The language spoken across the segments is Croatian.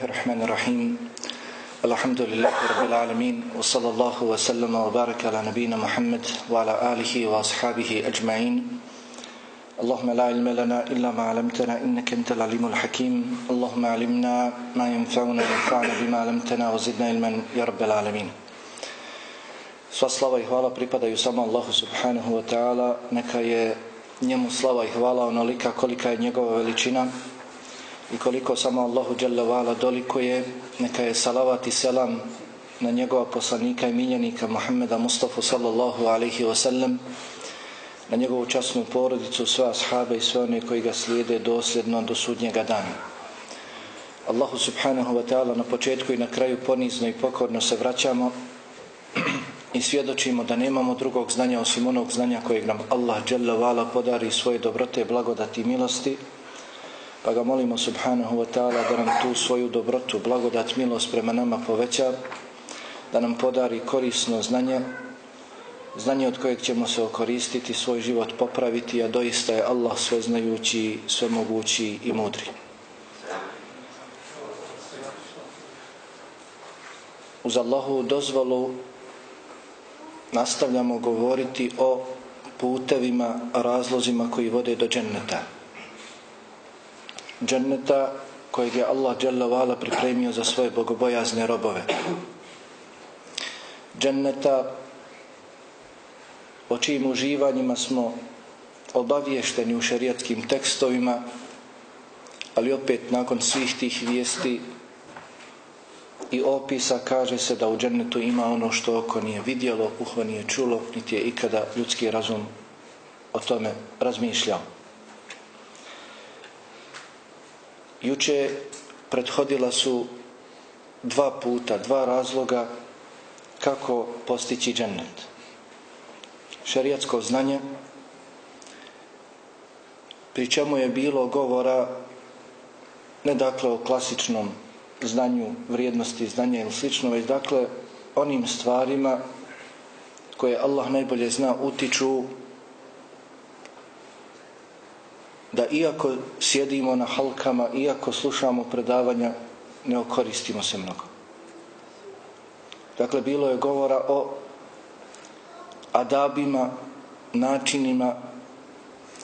الله الرحمن الرحيم الحمد لله رب العالمين وصلى الله وسلم وبارك على نبينا محمد وعلى آله وأصحابه أجمعين اللهم لا علم لنا إلا ما علمتنا إنك أنت العليم الحكيم اللهم علمنا ما ينفعنا وانفعنا بما علمتنا وزدنا علما يا رب العالمين Sva slava i hvala pripadaju samo Allahu subhanahu wa ta'ala, neka je njemu slava i hvala onolika kolika je njegova veličina i koliko samo Allahu Jalla wa'ala doliko je, neka je salavat i selam na njegova poslanika i miljenika Muhammeda Mustafa sallallahu alaihi wa sallam, na njegovu časnu porodicu, sve ashabe i sve one koji ga slijede dosljedno do sudnjega dana. Allahu subhanahu wa ta'ala na početku i na kraju ponizno i pokorno se vraćamo i svjedočimo da nemamo drugog znanja osim onog znanja kojeg nam Allah wa'ala podari svoje dobrote, blagodati i milosti pa ga molimo subhanahu wa ta'ala da nam tu svoju dobrotu, blagodat, milost prema nama poveća da nam podari korisno znanje znanje od kojeg ćemo se okoristiti svoj život popraviti a doista je Allah sveznajući, svemogući i mudri uz Allahu dozvolu nastavljamo govoriti o putevima, razlozima koji vode do dženneta. Dženneta kojeg je Allah dželle pripremio za svoje bogobojazne robove. Dženneta o čijim uživanjima smo obaviješteni u šerijatskim tekstovima, ali opet nakon svih tih vijesti i opisa kaže se da u džennetu ima ono što oko nije vidjelo, uho nije čulo, niti je ikada ljudski razum o tome razmišljao. Juče prethodila su dva puta, dva razloga kako postići džennet. Šerijatsko znanje, pri čemu je bilo govora ne dakle o klasičnom znanju, vrijednosti znanja ili slično, već dakle onim stvarima koje Allah najbolje zna utiču da iako sjedimo na halkama, iako slušamo predavanja, ne okoristimo se mnogo. Dakle, bilo je govora o adabima, načinima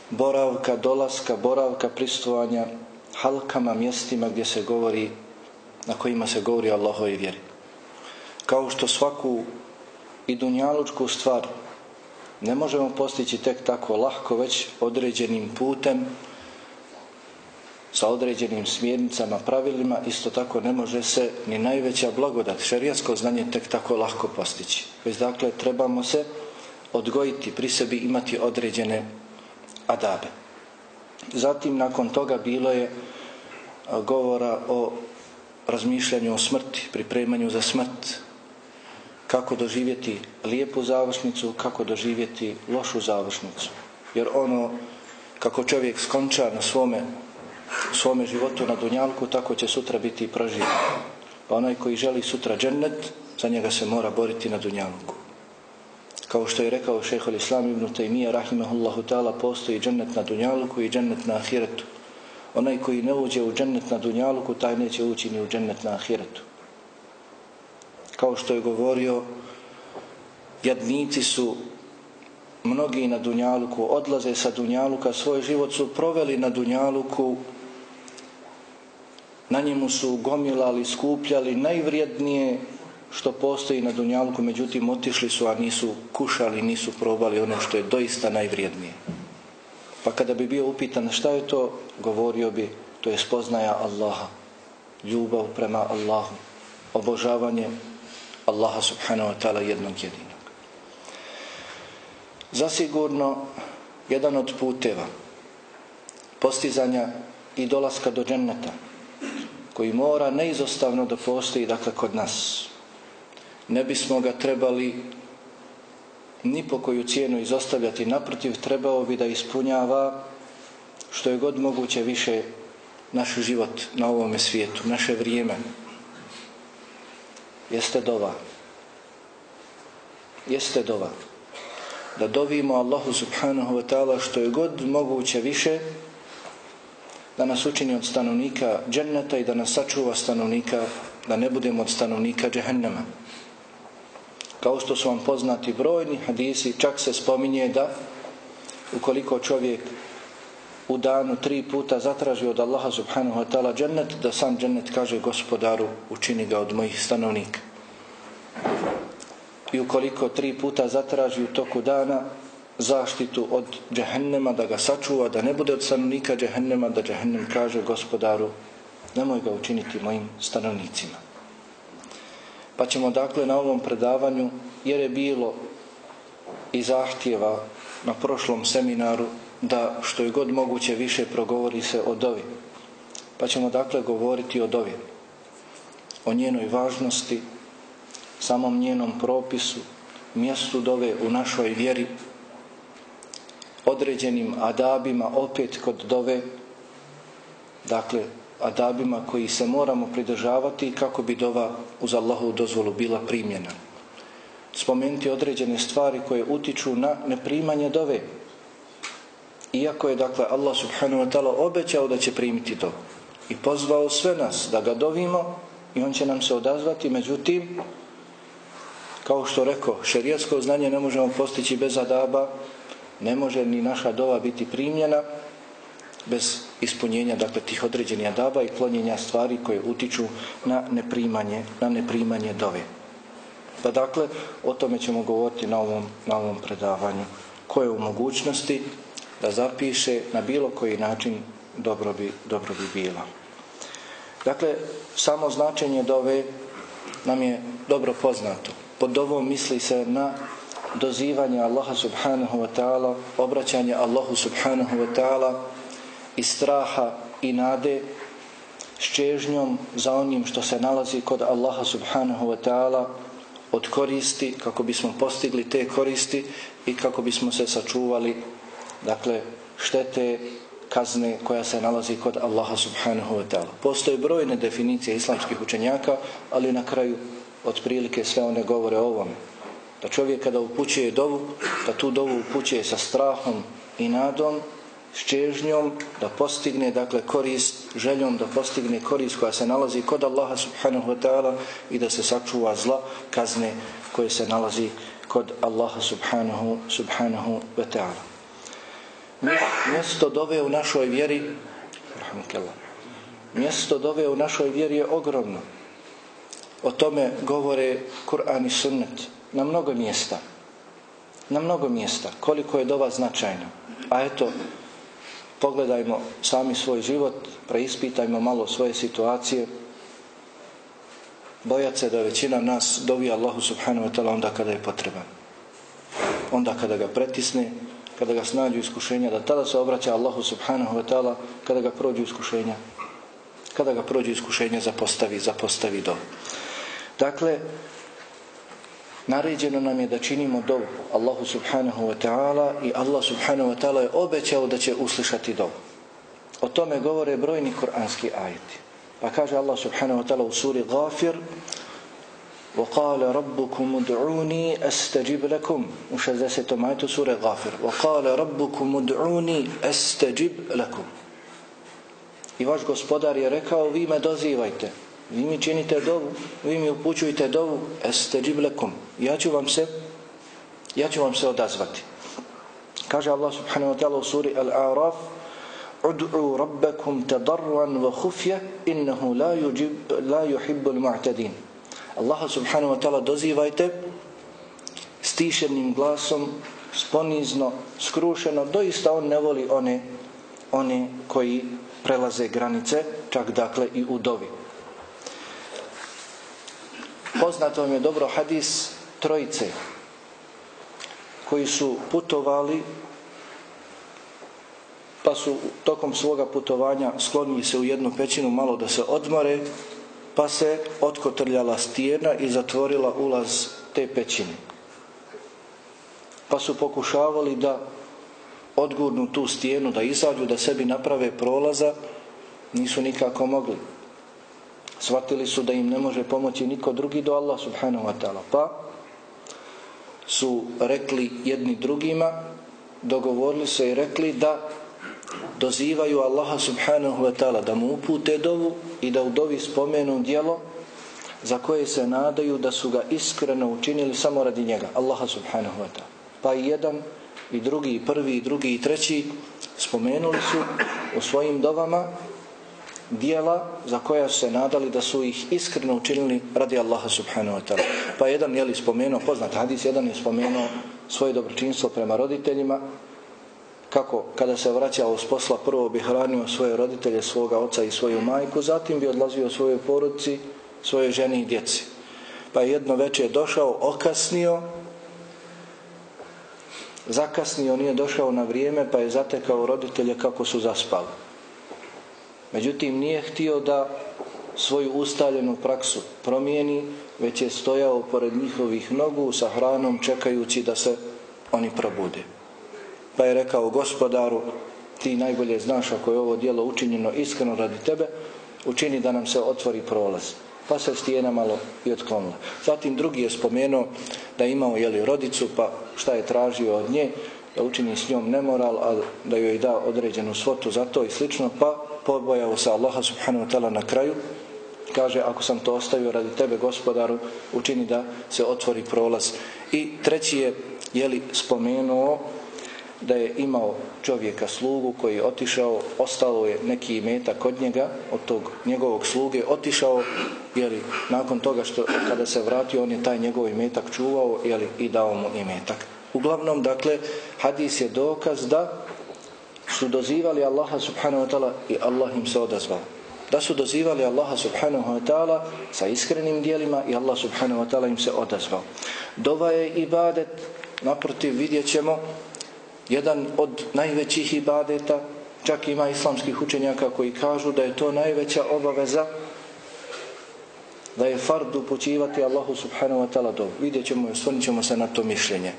boravka, dolaska, boravka, pristovanja, halkama, mjestima gdje se govori na kojima se govori Allahove vjeri. Kao što svaku i dunjalučku stvar ne možemo postići tek tako lahko, već određenim putem, sa određenim smjernicama, pravilima, isto tako ne može se ni najveća blagodat, šerijatsko znanje tek tako lahko postići. Već dakle trebamo se odgojiti, pri sebi imati određene adabe. Zatim nakon toga bilo je govora o razmišljanju o smrti, pripremanju za smrt, kako doživjeti lijepu završnicu, kako doživjeti lošu završnicu. Jer ono, kako čovjek skonča na svome, svome životu na Dunjalku, tako će sutra biti i proživljen. Pa onaj koji želi sutra džennet, za njega se mora boriti na Dunjalku. Kao što je rekao šehol Islam ibn Taymiyyah, rahimahullahu ta'ala, postoji džennet na Dunjalku i džennet na Ahiretu. Onaj koji ne uđe u džennet na Dunjaluku, taj neće ući ni u džennet na Ahiretu. Kao što je govorio, jadnici su mnogi na Dunjaluku, odlaze sa Dunjaluka, svoj život su proveli na Dunjaluku, na njemu su gomilali, skupljali najvrijednije što postoji na Dunjaluku, međutim otišli su, a nisu kušali, nisu probali ono što je doista najvrijednije. Pa kada bi bio upitan šta je to, govorio bi to je spoznaja Allaha, ljubav prema Allahu, obožavanje Allaha subhanahu wa ta'ala jednog jedinog. Zasigurno jedan od puteva postizanja i dolaska do dženneta koji mora neizostavno da postoji dakle kod nas. Ne bismo ga trebali ni po koju cijenu izostavljati. Naprotiv, trebao bi da ispunjava što je god moguće više naš život na ovome svijetu, naše vrijeme. Jeste dova. Jeste dova. Da dovimo Allahu subhanahu wa ta'ala što je god moguće više da nas učini od stanovnika dženneta i da nas sačuva stanovnika, da ne budemo od stanovnika džehennema. Kao što su vam poznati brojni hadisi, čak se spominje da ukoliko čovjek u danu tri puta zatraži od Allaha subhanahu wa ta'ala džennet, da sam džennet kaže gospodaru učini ga od mojih stanovnika. I ukoliko tri puta zatraži u toku dana zaštitu od džehennema, da ga sačuva, da ne bude od stanovnika džehennema, da džehennem kaže gospodaru nemoj ga učiniti mojim stanovnicima. Pa ćemo dakle na ovom predavanju, jer je bilo i zahtjeva na prošlom seminaru da što je god moguće više progovori se o dovi. Pa ćemo dakle govoriti o dovi, o njenoj važnosti, samom njenom propisu, mjestu dove u našoj vjeri, određenim adabima opet kod dove, dakle adabima koji se moramo pridržavati kako bi dova uz Allahu dozvolu bila primjena. Spomenuti određene stvari koje utiču na neprimanje dove. Iako je dakle Allah subhanahu wa ta'ala obećao da će primiti to i pozvao sve nas da ga dovimo i on će nam se odazvati, međutim kao što rekao, šerijatsko znanje ne možemo postići bez adaba, ne može ni naša dova biti primljena bez ispunjenja dakle tih određenih adaba i klonjenja stvari koje utiču na neprimanje, na neprimanje dove. Pa dakle, o tome ćemo govoriti na ovom, na ovom predavanju. Koje je u mogućnosti da zapiše na bilo koji način dobro bi, dobro bi bila. Dakle, samo značenje dove nam je dobro poznato. Pod ovom misli se na dozivanje Allaha subhanahu wa ta'ala, obraćanje Allahu subhanahu wa ta'ala i straha i nade s čežnjom za onim što se nalazi kod Allaha subhanahu wa ta'ala od koristi kako bismo postigli te koristi i kako bismo se sačuvali dakle štete kazne koja se nalazi kod Allaha subhanahu wa ta'ala. Postoje brojne definicije islamskih učenjaka, ali na kraju otprilike sve one govore o ovome. Da čovjek kada upućuje dovu, da tu dovu upućuje sa strahom i nadom, s čežnjom, da postigne dakle korist, željom da postigne korist koja se nalazi kod Allaha subhanahu wa ta'ala i da se sačuva zla kazne koje se nalazi kod Allaha subhanahu, subhanahu wa ta'ala. Mjesto dove u našoj vjeri mjesto dove u našoj vjeri je ogromno. O tome govore Kur'an i Sunnet na mnogo mjesta. Na mnogo mjesta. Koliko je dova značajna. A eto, pogledajmo sami svoj život, preispitajmo malo svoje situacije. Bojat se da većina nas dovi Allahu subhanahu wa ta'ala onda kada je potreban. Onda kada ga pretisne, kada ga snađu iskušenja, da tada se obraća Allahu subhanahu wa ta'ala kada ga prođu iskušenja. Kada ga prođu iskušenja zapostavi, zapostavi do. Dakle, naređeno nam je da činimo dovu Allahu subhanahu wa ta'ala i Allah subhanahu wa ta'ala je obećao da će uslišati dovu. O tome govore brojni kuranski ajeti. Pa kaže Allah subhanahu wa ta'ala u suri Ghafir وقال ربكم ادعوني استجب لكم u 60. ajetu sure Ghafir وقال ربكم ادعوني استجب لكم i vaš gospodar je rekao vi me dozivajte vi mi činite dovu, vi mi upućujete dovu, estajib lekum. Ja ću vam se ja ću vam se odazvati. Kaže Allah subhanahu wa ta'ala u suri Al-A'raf Ud'u rabbakum tadarran wa khufya innahu la yujib la yuhibbu al-mu'tadin. Allah subhanahu wa ta'ala dozivajte stišenim glasom, sponizno, skrušeno, doista on ne voli one one koji prelaze granice, čak dakle i u dovi. Poznato vam je dobro hadis trojice koji su putovali pa su tokom svoga putovanja sklonili se u jednu pećinu malo da se odmore pa se otkotrljala stijena i zatvorila ulaz te pećine. Pa su pokušavali da odgurnu tu stijenu, da izađu, da sebi naprave prolaza, nisu nikako mogli. Shvatili su da im ne može pomoći niko drugi do Allah subhanahu wa ta'ala. Pa su rekli jedni drugima, dogovorili se i rekli da dozivaju Allaha subhanahu wa ta'ala da mu upute dovu i da u dovi spomenu djelo za koje se nadaju da su ga iskreno učinili samo radi njega, Allaha subhanahu wa ta'ala. Pa i jedan, i drugi, i prvi, i drugi, i treći spomenuli su u svojim dovama dijela za koja su se nadali da su ih iskreno učinili radi Allaha subhanahu wa ta'ala. Pa jedan je li spomenuo, poznat hadis, jedan je spomenuo svoje dobročinstvo prema roditeljima, kako kada se vraćao s posla prvo bi hranio svoje roditelje, svoga oca i svoju majku, zatim bi odlazio svojoj porodci, svojoj ženi i djeci. Pa je jedno večer došao, okasnio, zakasnio, nije došao na vrijeme, pa je zatekao roditelje kako su zaspali. Međutim, nije htio da svoju ustaljenu praksu promijeni, već je stojao pored njihovih nogu sa hranom čekajući da se oni probude. Pa je rekao gospodaru, ti najbolje znaš ako je ovo dijelo učinjeno iskreno radi tebe, učini da nam se otvori prolaz. Pa se stijena malo i otklonila. Zatim drugi je spomenuo da je imao jeli, rodicu, pa šta je tražio od nje, da učini s njom nemoral, a da joj da određenu svotu za to i slično, pa pobojao se Allaha subhanahu wa ta'ala na kraju, kaže ako sam to ostavio radi tebe gospodaru, učini da se otvori prolaz. I treći je, jeli, spomenuo da je imao čovjeka slugu koji je otišao, ostalo je neki imetak kod njega, od tog njegovog sluge, otišao, jeli, nakon toga što kada se vratio, on je taj njegov imetak čuvao, jeli, i dao mu imetak. Uglavnom, dakle, hadis je dokaz da su dozivali Allaha subhanahu wa ta'ala i Allah im se odazvao. Da su dozivali Allaha subhanahu wa ta'ala sa iskrenim dijelima i Allah subhanahu wa ta'ala im se odazvao. Dova je ibadet, naprotiv vidjet ćemo, jedan od najvećih ibadeta, čak ima islamskih učenjaka koji kažu da je to najveća obaveza da je fard upućivati Allahu subhanahu wa ta'ala dovu. Vidjet ćemo i osvrnit ćemo se na to mišljenje.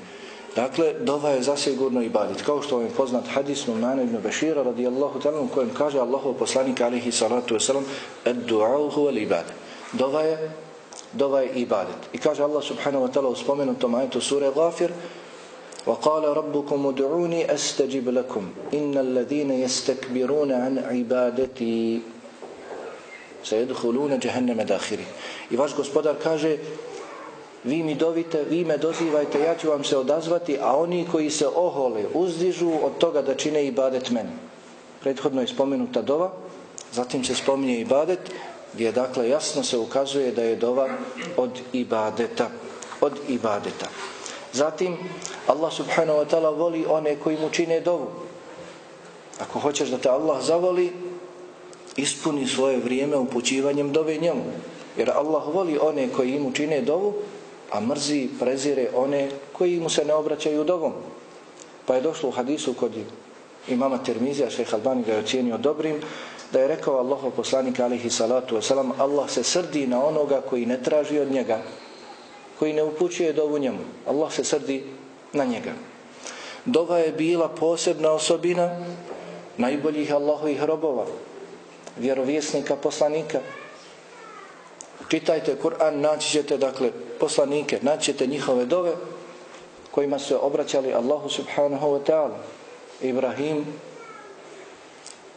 Dakle, dova je zasigurno ibadet. Kao što vam je poznat hadis Numana ibn Bešira radijallahu ta'ala u kojem kaže Allahov poslanik alihi salatu wasalam ad-du'au huwa ibadet. Dova je dova je ibadet. I kaže Allah subhanahu wa ta'ala u spomenutom ajetu sure Ghafir وقال ربكم ادعوني استجب لكم ان الذين يستكبرون عن عبادتي سيدخلون جهنم داخرين i vaš gospodar kaže vi mi dovite, vi me dozivajte ja ću vam se odazvati a oni koji se ohole uzdižu od toga da čine ibadet meni prethodno je spomenuta dova zatim se spominje ibadet gdje dakle jasno se ukazuje da je dova od ibadeta od ibadeta Zatim, Allah subhanahu wa ta'ala voli one koji mu čine dovu. Ako hoćeš da te Allah zavoli, ispuni svoje vrijeme upućivanjem dove njemu. Jer Allah voli one koji mu čine dovu, a mrzi, prezire one koji mu se ne obraćaju dovom. Pa je došlo u hadisu kod imama Termizija, šeha Albani ga je ocijenio dobrim, da je rekao Allahov poslanik alihi salatu wasalam, Allah se srdi na onoga koji ne traži od njega koji ne upućuje dovu njemu. Allah se srdi na njega. Dova je bila posebna osobina najboljih Allahovih robova, vjerovjesnika, poslanika. Čitajte Kur'an, naći ćete dakle poslanike, naći ćete njihove dove kojima se obraćali Allahu subhanahu wa ta'ala. Ibrahim,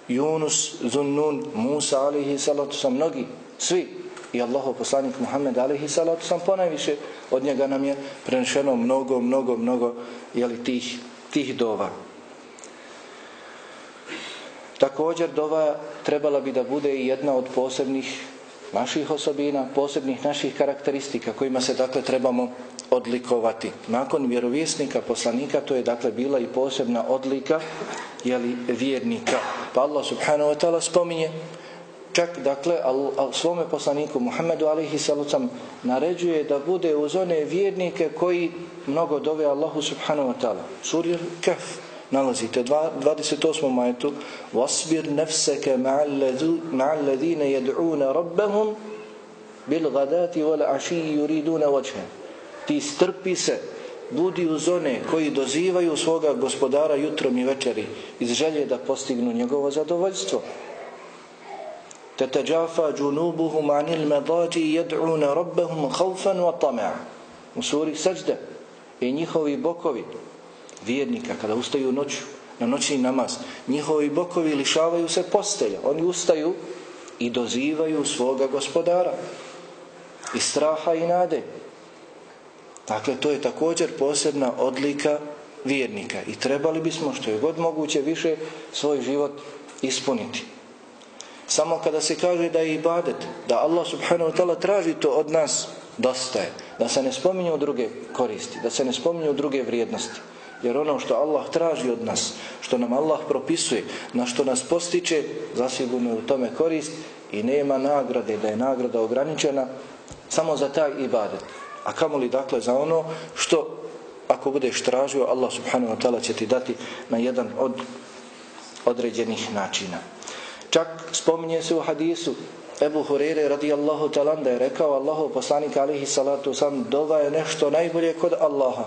Yunus, Zunnun, Musa alihi salatu sa mnogi, svi i Allahov poslanik Muhammed alaihi salatu sam ponajviše od njega nam je prenešeno mnogo, mnogo, mnogo jeli, tih, tih dova. Također dova trebala bi da bude i jedna od posebnih naših osobina, posebnih naših karakteristika kojima se dakle trebamo odlikovati. Nakon vjerovjesnika, poslanika, to je dakle bila i posebna odlika jeli, vjernika. Pa Allah subhanahu wa ta'ala spominje čak dakle al, al svome poslaniku Muhammedu alihi salucam naređuje da bude uz one vjernike koji mnogo dove Allahu subhanahu wa ta'ala. Surja kaf nalazite 28. majetu wasbir nefseke ma'al jed'una rabbahum bil gadati wal aši yuriduna vajhe ti strpi se budi uz one koji dozivaju svoga gospodara jutrom i večeri iz želje da postignu njegovo zadovoljstvo تتجافى جنوبهم عن المضاجع يدعون ربهم خوفا وطمعا u suri seđde i njihovi bokovi vjernika kada ustaju noću na noćni namaz. Njihovi bokovi lišavaju se postelja. Oni ustaju i dozivaju svoga gospodara. I straha i nade. Dakle, to je također posebna odlika vjernika. I trebali bismo što je god moguće više svoj život ispuniti. Samo kada se kaže da je ibadet, da Allah subhanahu wa ta'ala traži to od nas, dosta je. Da se ne spominju druge koristi, da se ne spominju druge vrijednosti. Jer ono što Allah traži od nas, što nam Allah propisuje, na što nas postiče, zasigurno je u tome korist i nema nagrade, da je nagrada ograničena samo za taj ibadet. A kamoli dakle za ono što ako budeš tražio, Allah subhanahu wa ta'ala će ti dati na jedan od određenih načina. Čak spominje se u hadisu Ebu Hurere radijallahu talan da je rekao Allahu poslanik alihi salatu sam dova je nešto najbolje kod Allaha.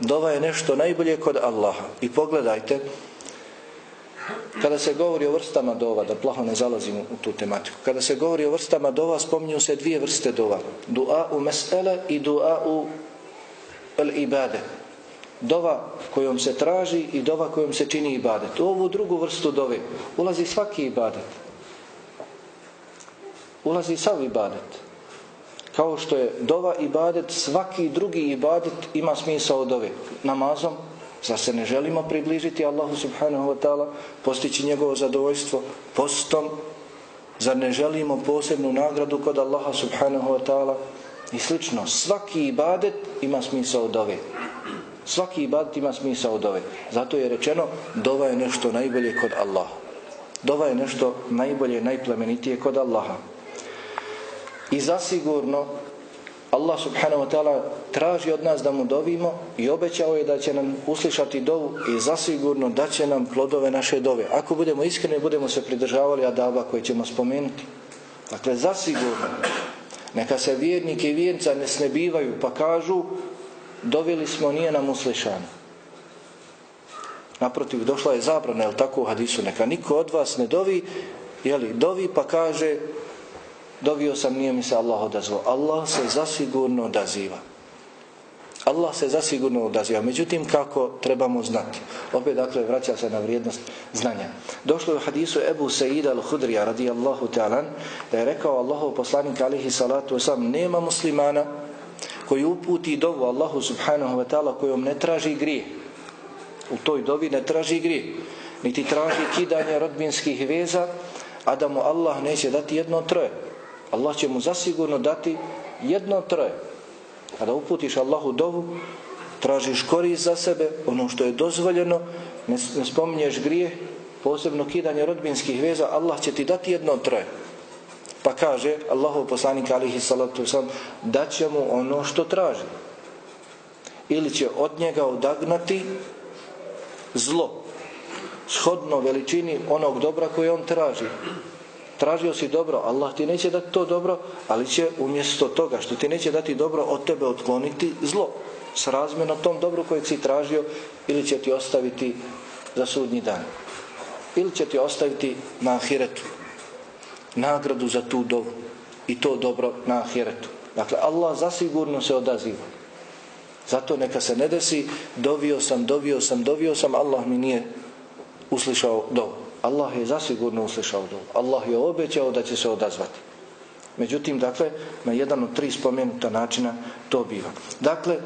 Dova je nešto najbolje kod Allaha. I pogledajte kada se govori o vrstama dova, da plaho ne zalazim u tu tematiku, kada se govori o vrstama dova, spominju se dvije vrste dova. Dua u mesele i dua u el ibade. Dova kojom se traži i dova kojom se čini ibadet. U ovu drugu vrstu dove ulazi svaki ibadet. Ulazi sav ibadet. Kao što je dova ibadet, svaki drugi ibadet ima smisao dove. Namazom, Zar se ne želimo približiti Allahu subhanahu wa ta'ala, postići njegovo zadovoljstvo postom? Zar ne želimo posebnu nagradu kod Allaha subhanahu wa ta'ala? I slično, svaki ibadet ima smisao dove. Svaki ibadet ima smisao dove. Zato je rečeno, dova je nešto najbolje kod Allaha. Dova je nešto najbolje, najplemenitije kod Allaha. I zasigurno Allah subhanahu wa ta'ala traži od nas da mu dovimo i obećao je da će nam uslišati dovu i zasigurno da će nam plodove naše dove. Ako budemo iskreni, budemo se pridržavali adaba koje ćemo spomenuti. Dakle, zasigurno neka se vjernike i vjernica ne snebivaju pa kažu dovili smo, nije nam uslišano. Naprotiv, došla je zabrana, jel tako u hadisu, neka niko od vas ne dovi, jeli, dovi pa kaže dovio sam, nije mi se Allah odazvao. Allah se zasigurno odaziva. Allah se zasigurno odaziva. Međutim, kako trebamo znati? Opet, dakle, vraća se na vrijednost znanja. Došlo je u hadisu Ebu Sejida al-Hudrija radijallahu ta'alan da je rekao Allahu poslanik alihi salatu wasalam nema muslimana koji uputi dovu Allahu subhanahu wa ta'ala kojom ne traži grije. U toj dovi ne traži grije. Niti traži kidanje rodbinskih veza, a da mu Allah neće dati jedno troje. Allah će mu zasigurno dati jedno troje. Kada uputiš Allahu dovu, tražiš korist za sebe, ono što je dozvoljeno, ne, ne spominješ grije, posebno kidanje rodbinskih veza, Allah će ti dati jedno troje. Pa kaže Allahu poslanik alihi salatu sam, da će mu ono što traži. Ili će od njega odagnati zlo, shodno veličini onog dobra koje on traži tražio si dobro, Allah ti neće dati to dobro, ali će umjesto toga što ti neće dati dobro od tebe otkloniti zlo s razmjerno tom dobru kojeg si tražio ili će ti ostaviti za sudnji dan. Ili će ti ostaviti na ahiretu nagradu za tu dobu i to dobro na ahiretu. Dakle, Allah zasigurno se odaziva. Zato neka se ne desi, dovio sam, dovio sam, dovio sam, Allah mi nije uslišao dovu. Allah je zasigurno uslišao dovu. Allah je obećao da će se odazvati. Međutim, dakle, na jedan od tri spomenuta načina to biva. Dakle,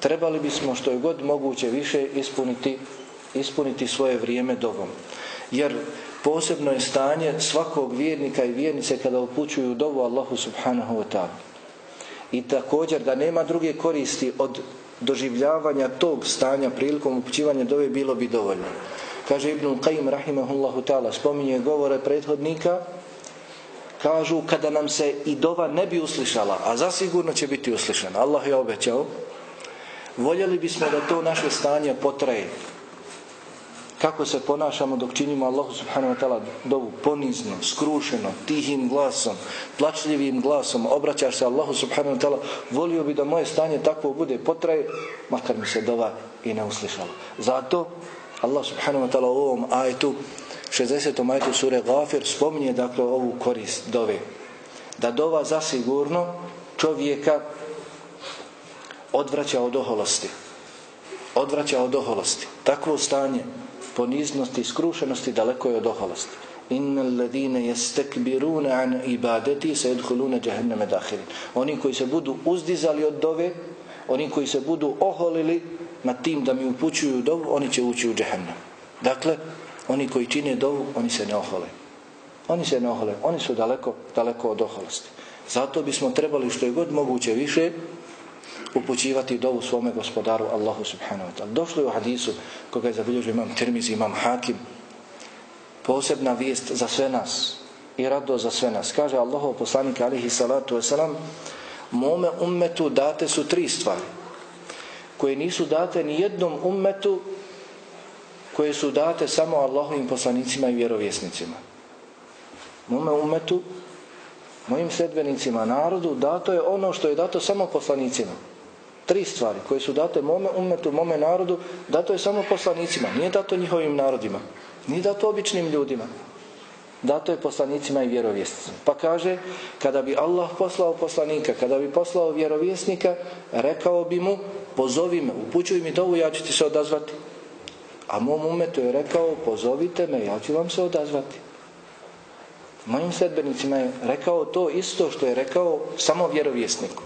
trebali bismo što je god moguće više ispuniti, ispuniti svoje vrijeme dovom. Jer posebno je stanje svakog vjernika i vjernice kada upućuju dovu Allahu subhanahu wa ta'ala. I također da nema druge koristi od doživljavanja tog stanja prilikom upućivanja dove bilo bi dovoljno. Kaže Ibn Qayyim rahimahullahu ta'ala spominje govore prethodnika kažu kada nam se i dova ne bi uslišala, a zasigurno će biti uslišana. Allah je obećao. Voljeli bismo da to naše stanje potraje. Kako se ponašamo dok činimo Allahu subhanahu wa ta'ala dovu ponizno, skrušeno, tihim glasom, plačljivim glasom, obraćaš se Allahu subhanahu wa ta'ala, volio bi da moje stanje takvo bude potraje, makar mi se dova i ne uslišala. Zato Allah subhanahu wa ta'ala u ovom ajetu 60. ajetu sure Gafir spominje dakle ovu korist dove da dova zasigurno čovjeka odvraća od oholosti odvraća od oholosti. Takvo stanje poniznosti i skrušenosti daleko je od oholosti. Inna alladine yastakbiruna an ibadati sayadkhuluna jahannama dakhirin. Oni koji se budu uzdizali od dove, oni koji se budu oholili nad tim da mi upućuju dovu, oni će ući u džahannam. Dakle, oni koji čine dovu, oni se ne ohole. Oni se ne ohole, oni su daleko, daleko od oholosti. Zato bismo trebali što je god moguće više upućivati dovu svome gospodaru Allahu subhanahu wa ta'ala. Došlo je u hadisu koga je zabilježio imam Tirmizi, imam Hakim, posebna vijest za sve nas i rado za sve nas. Kaže Allahov poslanik alihi salatu wasalam, mome ummetu date su tri stvari koje nisu date ni jednom ummetu koje su date samo Allahovim poslanicima i vjerovjesnicima. Mome ummetu, mojim sedbenicima, narodu, dato je ono što je dato samo poslanicima. Tri stvari koje su date mome ummetu, mome narodu, dato je samo poslanicima, nije dato njihovim narodima, nije dato običnim ljudima. Dato je poslanicima i vjerovjesnicima. Pa kaže, kada bi Allah poslao poslanika, kada bi poslao vjerovjesnika, rekao bi mu, pozovi me, upućuj mi dovu, ja ću ti se odazvati. A mom umetu je rekao, pozovite me, ja ću vam se odazvati. Mojim sedbenicima je rekao to isto što je rekao samo vjerovjesniku.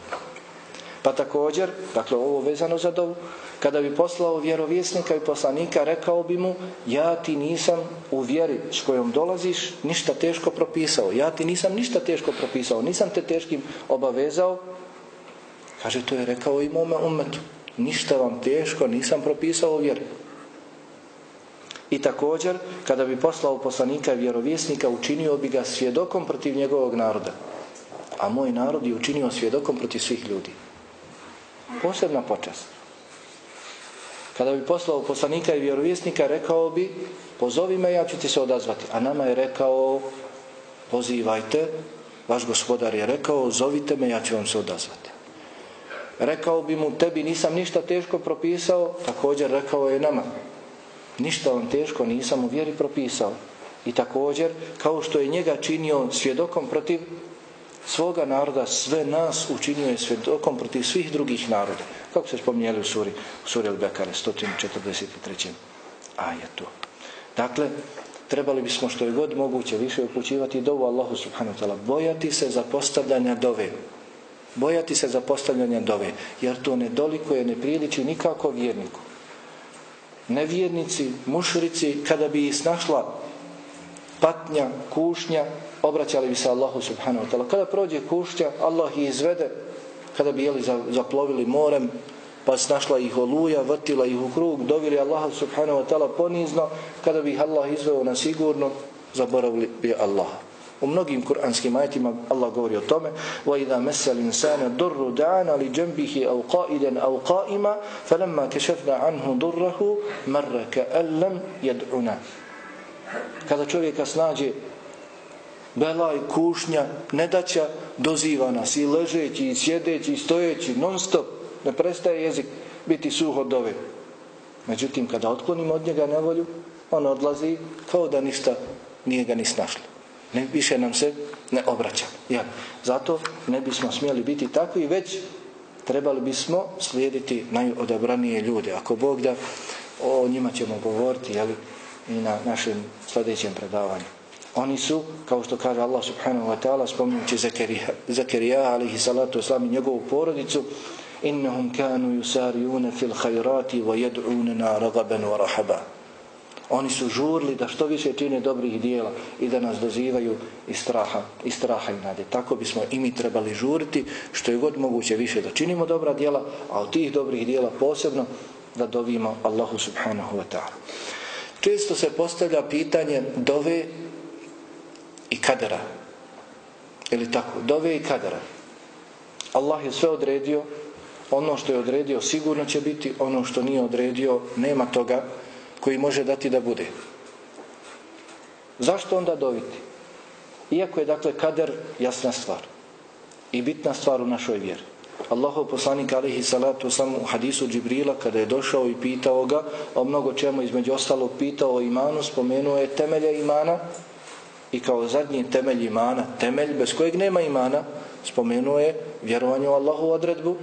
Pa također, dakle ovo vezano za dovu, kada bi poslao vjerovjesnika i poslanika, rekao bi mu, ja ti nisam u vjeri s kojom dolaziš ništa teško propisao. Ja ti nisam ništa teško propisao, nisam te teškim obavezao. Kaže, to je rekao i mome umetu. Ništa vam teško nisam propisao u vjeri. I također, kada bi poslao poslanika i vjerovjesnika, učinio bi ga svjedokom protiv njegovog naroda. A moj narod je učinio svjedokom protiv svih ljudi. Posebna počast. Kada bi poslao poslanika i vjerovjesnika, rekao bi, pozovi me, ja ću ti se odazvati. A nama je rekao, pozivajte, vaš gospodar je rekao, zovite me, ja ću vam se odazvati. Rekao bi mu, tebi nisam ništa teško propisao, također rekao je nama, ništa vam teško nisam u vjeri propisao. I također, kao što je njega činio svjedokom protiv svoga naroda, sve nas učinio je svjedokom protiv svih drugih naroda. Kako se spominjali u suri, suri Al-Bekare, 143. ajetu. Dakle, trebali bismo što je god moguće više upućivati dovu Allahu subhanahu wa ta'ala. Bojati se za postavljanja dove. Bojati se za postavljanja dove. Jer to ne dolikuje, ne priliči nikako vjerniku nevjernici, mušrici, kada bi ih snašla patnja, kušnja, obraćali bi se Allahu subhanahu wa ta'ala. Kada prođe kušća, Allah ih izvede, kada bi jeli zaplovili morem, pa snašla ih oluja, vrtila ih u krug, dovili Allaha subhanahu wa ta'ala ponizno, kada bi Allah izveo na sigurno, zaboravili bi Allaha. U mnogim kuranskim ajetima Allah govori o tome: "Wa idha massa insana durru da'ana li janbihi aw qa'idan aw qa'ima, falamma kashafna 'anhu durrahu marra ka'allam yad'una." Kada čovjeka snađe belaj, kušnja, nedaća, doziva nas i ležeći, i sjedeći, i stojeći, non stop, ne prestaje jezik biti suh od ove. Međutim, kada otklonimo od njega nevolju, on odlazi kao da ništa nije ga ni snašlo ne, više nam se ne obraća. Ja. Zato ne bismo smjeli biti takvi, već trebali bismo slijediti najodabranije ljude. Ako Bog da, o njima ćemo govoriti jeli, i na našem sljedećem predavanju. Oni su, kao što kaže Allah subhanahu wa ta'ala, spominjući Zakarija, alihi salatu islam i njegovu porodicu, innahum kanu yusariuna fil khayrati wa yad'unana ragaban wa rahaba. Oni su žurli da što više čine dobrih dijela i da nas dozivaju i straha, i straha i nade. Tako bismo i mi trebali žuriti što je god moguće više da činimo dobra dijela, a od tih dobrih dijela posebno da dovimo Allahu subhanahu wa ta'ala. Često se postavlja pitanje dove i kadera. Ili tako, dove i kadera. Allah je sve odredio, ono što je odredio sigurno će biti, ono što nije odredio nema toga koji može dati da bude. Zašto onda dobiti? Iako je dakle kader jasna stvar i bitna stvar u našoj vjeri. Allahov poslanik alihi salatu sam u hadisu Džibrila kada je došao i pitao ga o mnogo čemu između ostalog pitao o imanu, spomenuo je temelje imana i kao zadnji temelj imana, temelj bez kojeg nema imana, spomenuo je vjerovanje u Allahu odredbu.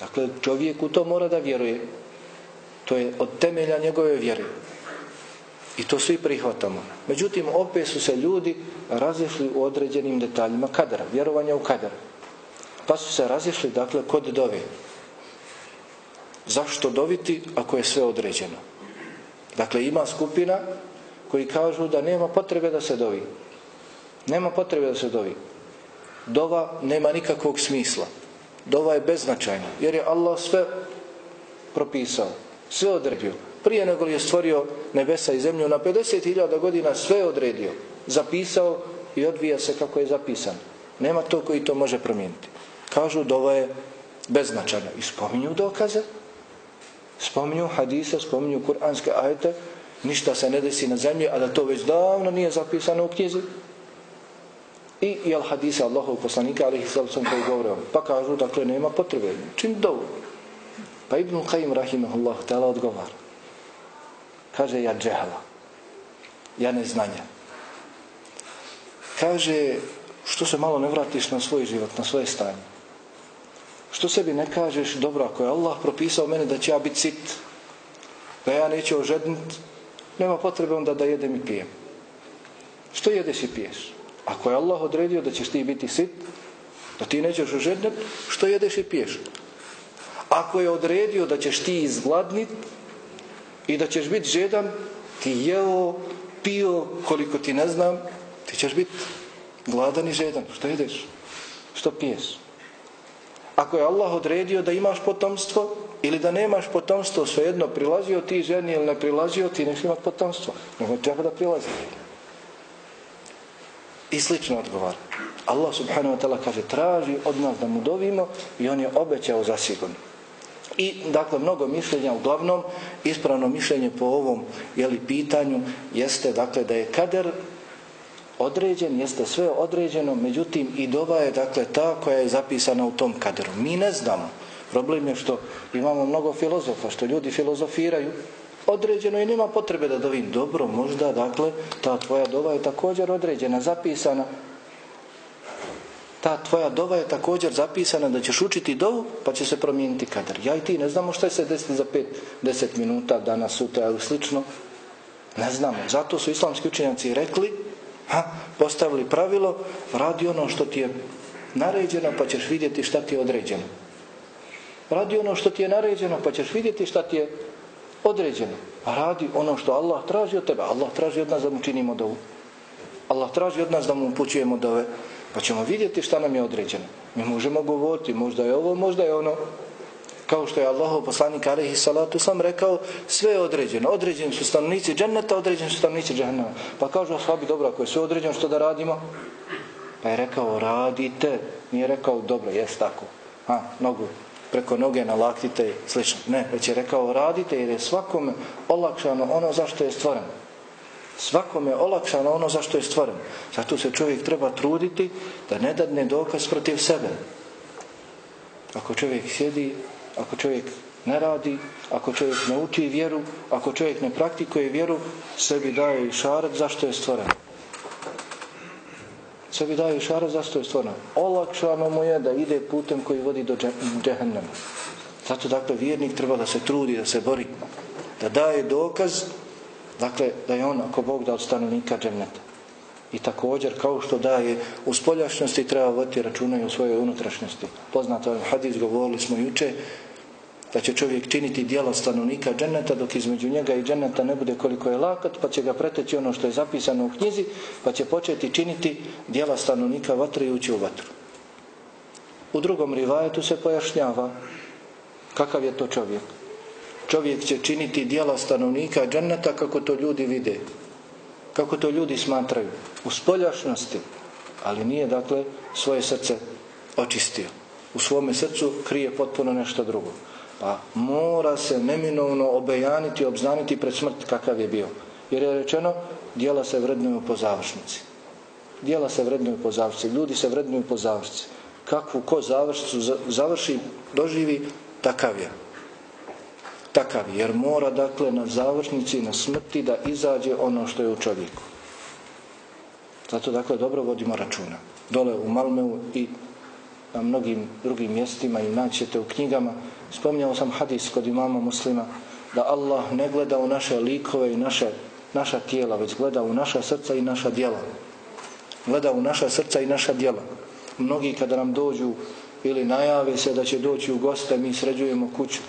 Dakle, čovjek u to mora da vjeruje To je od temelja njegove vjere. I to svi prihvatamo. Međutim, opet su se ljudi razišli u određenim detaljima kadara, vjerovanja u kadar. Pa su se razišli, dakle, kod dove. Zašto doviti ako je sve određeno? Dakle, ima skupina koji kažu da nema potrebe da se dovi. Nema potrebe da se dovi. Dova nema nikakvog smisla. Dova je beznačajna, jer je Allah sve propisao, sve odredio. Prije nego li je stvorio nebesa i zemlju, na 50.000 godina sve odredio, zapisao i odvija se kako je zapisan. Nema to koji to može promijeniti. Kažu dova je beznačajna. I spominju dokaze, spominju hadise, spominju kuranske ajete, ništa se ne desi na zemlji, a da to već davno nije zapisano u knjizi. I jel hadisa Allahov poslanika, ali ih sam koji govorio. Pa kažu, dakle, nema potrebe. Čim dovu? Pa Ibn Qayyim rahimahullah ta'ala odgovara. Kaže, ja džehala. Ja neznanja. Kaže, što se malo ne vratiš na svoj život, na svoje stanje? Što sebi ne kažeš, dobro, ako je Allah propisao mene da će ja biti sit, da ja neću ožedniti, nema potrebe onda da jedem i pijem. Što jedeš i piješ? Ako je Allah odredio da ćeš ti biti sit, da ti nećeš ožedniti, što jedeš i piješ? Ako je odredio da ćeš ti izgladnit i da ćeš biti žedan, ti jeo, pio, koliko ti ne znam, ti ćeš biti gladan i žedan. Što jedeš? Što piješ? Ako je Allah odredio da imaš potomstvo ili da nemaš potomstvo, svejedno prilazio ti ženi ili ne prilazio, ti neš imati potomstvo. Nego treba da prilazi. I slično odgovara. Allah subhanahu wa ta'ala kaže traži od nas da mu dovimo i on je obećao zasigurno. I dakle mnogo mišljenja uglavnom ispravno mišljenje po ovom jeli, pitanju jeste dakle da je kader određen, jeste sve određeno, međutim i dova je dakle ta koja je zapisana u tom kaderu. Mi ne znamo. Problem je što imamo mnogo filozofa, što ljudi filozofiraju određeno i nema potrebe da dovim dobro, možda dakle ta tvoja dova je također određena, zapisana ta tvoja dova je također zapisana da ćeš učiti dovu pa će se promijeniti kadar. Ja i ti ne znamo što se desiti za 5-10 minuta, danas, sutra ili slično. Ne znamo. Zato su islamski učenjaci rekli ha, postavili pravilo radi ono što ti je naređeno pa ćeš vidjeti šta ti je određeno. Radi ono što ti je naređeno pa ćeš vidjeti šta ti je određeno. A radi ono što Allah traži od tebe. Allah traži od nas da mu činimo dovu. Allah traži od nas da mu upućujemo dove. Pa ćemo vidjeti šta nam je određeno. Mi možemo govoriti, možda je ovo, možda je ono. Kao što je Allahov poslanik alaihi salatu sam rekao, sve je određeno. Određeni su stanovnici dženneta, određeni su stanovnici dženneta. Pa kažu ashabi, dobro, ako je sve određeno, što da radimo? Pa je rekao, radite. Nije rekao, dobro, jest tako. Ha, nogu preko noge nalaktite i slično. Ne, već je rekao, radite jer je svakome olakšano ono zašto je stvoren. Svakome je olakšano ono zašto je stvoren. Zato se čovjek treba truditi da ne dadne dokaz protiv sebe. Ako čovjek sjedi, ako čovjek ne radi, ako čovjek ne uči vjeru, ako čovjek ne praktikuje vjeru, sebi daje i šaret zašto je stvoren. Sebi i šaret zašto je stvoren. Olakšano mu je da ide putem koji vodi do džehennema. Zato dakle vjernik treba da se trudi, da se bori, da daje dokaz Dakle, da je on, ako Bog da od stanovnika dženneta. I također, kao što daje u spoljašnosti, treba voditi računa i u svojoj unutrašnjosti. Poznato je hadis, govorili smo juče, da će čovjek činiti dijelo stanovnika dženeta, dok između njega i dženeta ne bude koliko je lakat, pa će ga preteći ono što je zapisano u knjizi, pa će početi činiti dijela stanovnika vatre i ući u vatru. U drugom rivajetu se pojašnjava kakav je to čovjek čovjek će činiti dijela stanovnika dženneta kako to ljudi vide. Kako to ljudi smatraju. U spoljašnosti. Ali nije dakle svoje srce očistio. U svome srcu krije potpuno nešto drugo. Pa mora se neminovno obejaniti, obznaniti pred smrt kakav je bio. Jer je rečeno, dijela se vrednuju po završnici. Dijela se vrednuju po završnici. Ljudi se vrednuju po završnici. Kakvu ko završnicu završi, doživi, takav je takav, jer mora dakle na završnici, na smrti da izađe ono što je u čovjeku. Zato dakle dobro vodimo računa. Dole u Malmeu i na mnogim drugim mjestima i naćete u knjigama. Spominjao sam hadis kod imama muslima da Allah ne gleda u naše likove i naše, naša tijela, već gleda u naša srca i naša djela. Gleda u naša srca i naša djela. Mnogi kada nam dođu ili najave se da će doći u goste, mi sređujemo kuću.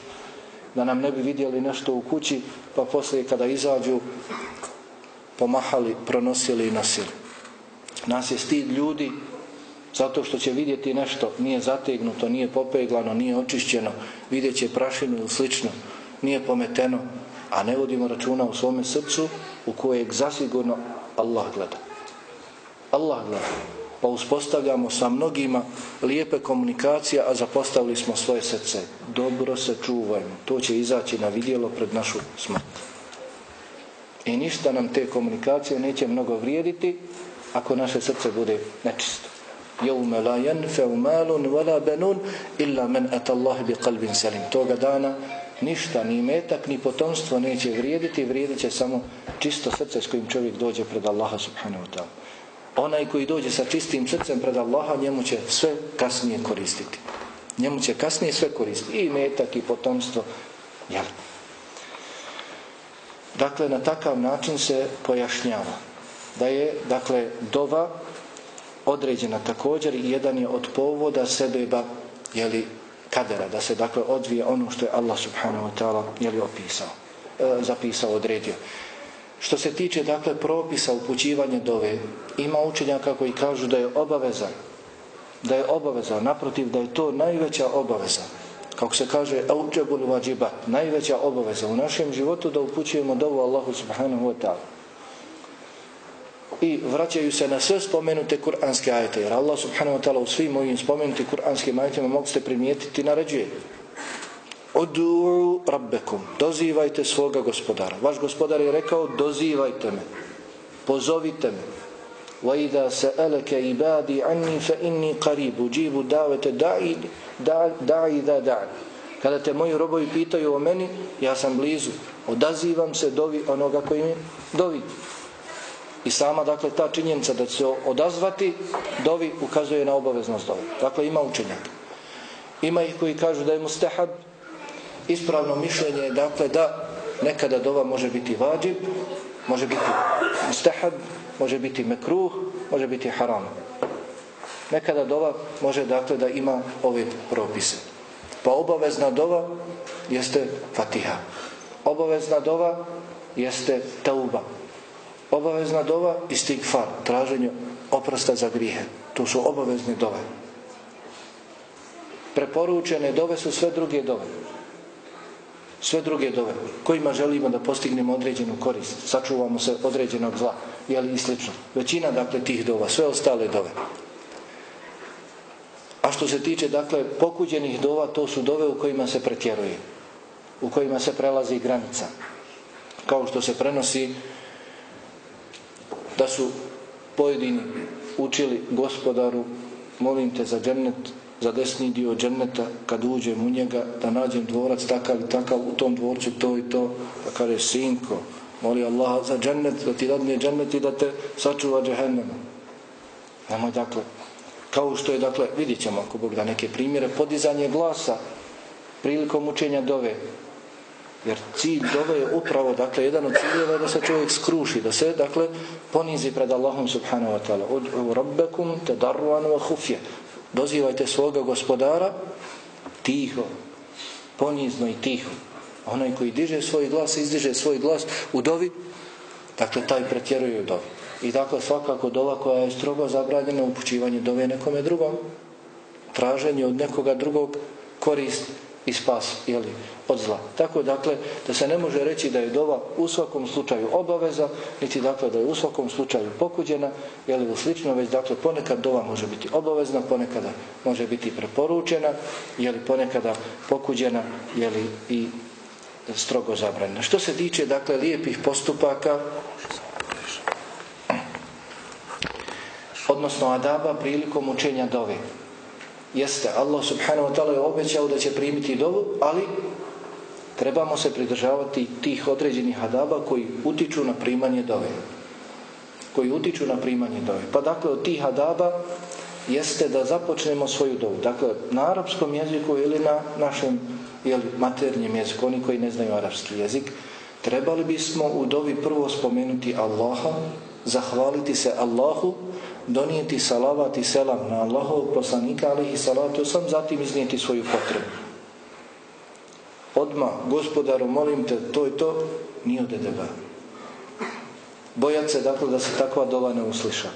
Da nam ne bi vidjeli nešto u kući, pa poslije kada izađu pomahali, pronosili i nosili. Nas je stid ljudi zato što će vidjeti nešto nije zategnuto, nije popeglano, nije očišćeno, vidjet će prašinu ili slično, nije pometeno, a ne vodimo računa u svome srcu u kojeg zasigurno Allah gleda. Allah gleda. Pa uspostavljamo sa mnogima lijepe komunikacije, a zapostavili smo svoje srce. Dobro se čuvajmo. To će izaći na vidjelo pred našu smrt. I ništa nam te komunikacije neće mnogo vrijediti ako naše srce bude nečisto. Jevme la jenfeu malun wala benun illa men Allah bi kalbin selim. Toga dana ništa, ni metak, ni potomstvo neće vrijediti, vrijedit će samo čisto srce s kojim čovjek dođe pred Allaha subhanahu wa ta'ala. Onaj koji dođe sa čistim srcem pred Allaha, njemu će sve kasnije koristiti. Njemu će kasnije sve koristiti. I metak, i potomstvo. Jel? Dakle, na takav način se pojašnjava da je, dakle, dova određena također i jedan je od povoda sebeba, jeli, kadera, da se, dakle, odvije ono što je Allah subhanahu wa ta'ala, jeli, opisao, e, zapisao, odredio. Što se tiče, dakle, propisa upućivanja dove, ima učenjaka koji kažu da je obaveza, da je obaveza, naprotiv, da je to najveća obaveza kako se kaže najveća obaveza u našem životu da upućujemo dovu Allahu subhanahu wa ta'ala I vraćaju se na sve spomenute kuranske ajete, jer Allah subhanahu wa ta'ala u svim ovim spomenuti kuranskim ajetima mogu ste primijetiti naređuje. Odu'u rabbekum, dozivajte svoga gospodara. Vaš gospodar je rekao, dozivajte me, pozovite me. وَإِذَا سَأَلَكَ عِبَادِي عَنِّي فَإِنِّي قَرِيبُ جِيبُ دَعْوَةَ دَعِي da'i da da'i. Kada te moji robovi pitaju o meni, ja sam blizu. Odazivam se dovi onoga koji mi dovi. I sama, dakle, ta činjenica da se odazvati dovi ukazuje na obaveznost dovi. Dakle, ima učenjak. Ima ih koji kažu da je mustahab ispravno mišljenje je, dakle, da nekada dova može biti vađib, može biti mustahab, može biti mekruh, može biti haram. Nekada dova može dakle da ima ove propise. Pa obavezna dova jeste fatiha. Obavezna dova jeste tauba. Obavezna dova istigfar, traženje oprosta za grijehe. To su obavezne dove. Preporučene dove su sve druge dove. Sve druge dove kojima želimo da postignemo određenu korist, sačuvamo se određenog zla, jeli i slično. Većina dakle tih dova, sve ostale dove. A što se tiče, dakle, pokuđenih dova, to su dove u kojima se pretjeruje. U kojima se prelazi granica. Kao što se prenosi da su pojedini učili gospodaru, molim te za džennet, za desni dio dženneta, kad uđem u njega, da nađem dvorac takav i takav, u tom dvorcu to i to, pa kaže, sinko, moli Allah za džennet, da ti dadne džennet i da te sačuva džehennema. Nemoj dakle, kao što je, dakle, vidjet ćemo ako Bog da neke primjere, podizanje glasa prilikom učenja dove. Jer cilj dove je upravo, dakle, jedan od ciljeva da se čovjek skruši, da se, dakle, ponizi pred Allahom subhanahu wa ta'ala. Ud'u rabbekum te wa hufje. Dozivajte svoga gospodara tiho, ponizno i tiho. Onaj koji diže svoj glas, izdiže svoj glas u dovi, dakle, taj pretjeruje u dovi. I dakle svakako dova koja je strogo zabranjena upućivanje dove nekome drugom, traženje od nekoga drugog korist i spas jeli, od zla. Tako dakle da se ne može reći da je dova u svakom slučaju obaveza, niti dakle da je u svakom slučaju pokuđena, jeli u slično, već dakle ponekad dova može biti obavezna, ponekada može biti preporučena, jeli ponekada pokuđena, jeli i strogo zabranjena. Što se tiče dakle lijepih postupaka odnosno adaba prilikom učenja dove. Jeste, Allah subhanahu wa ta'ala je obećao da će primiti dovu, ali trebamo se pridržavati tih određenih adaba koji utiču na primanje dove. Koji utiču na primanje dove. Pa dakle, od tih adaba jeste da započnemo svoju dovu. Dakle, na arapskom jeziku ili na našem jel, maternjem jeziku, oni koji ne znaju arapski jezik, trebali bismo u dovi prvo spomenuti Allaha, zahvaliti se Allahu, donijeti salavat i selam na Allahovog poslanika, i salatu sam, zatim iznijeti svoju potrebu. Odma, gospodaru, molim te, to i to, nije od edeba. Bojat se, dakle, da se takva dova ne usliša.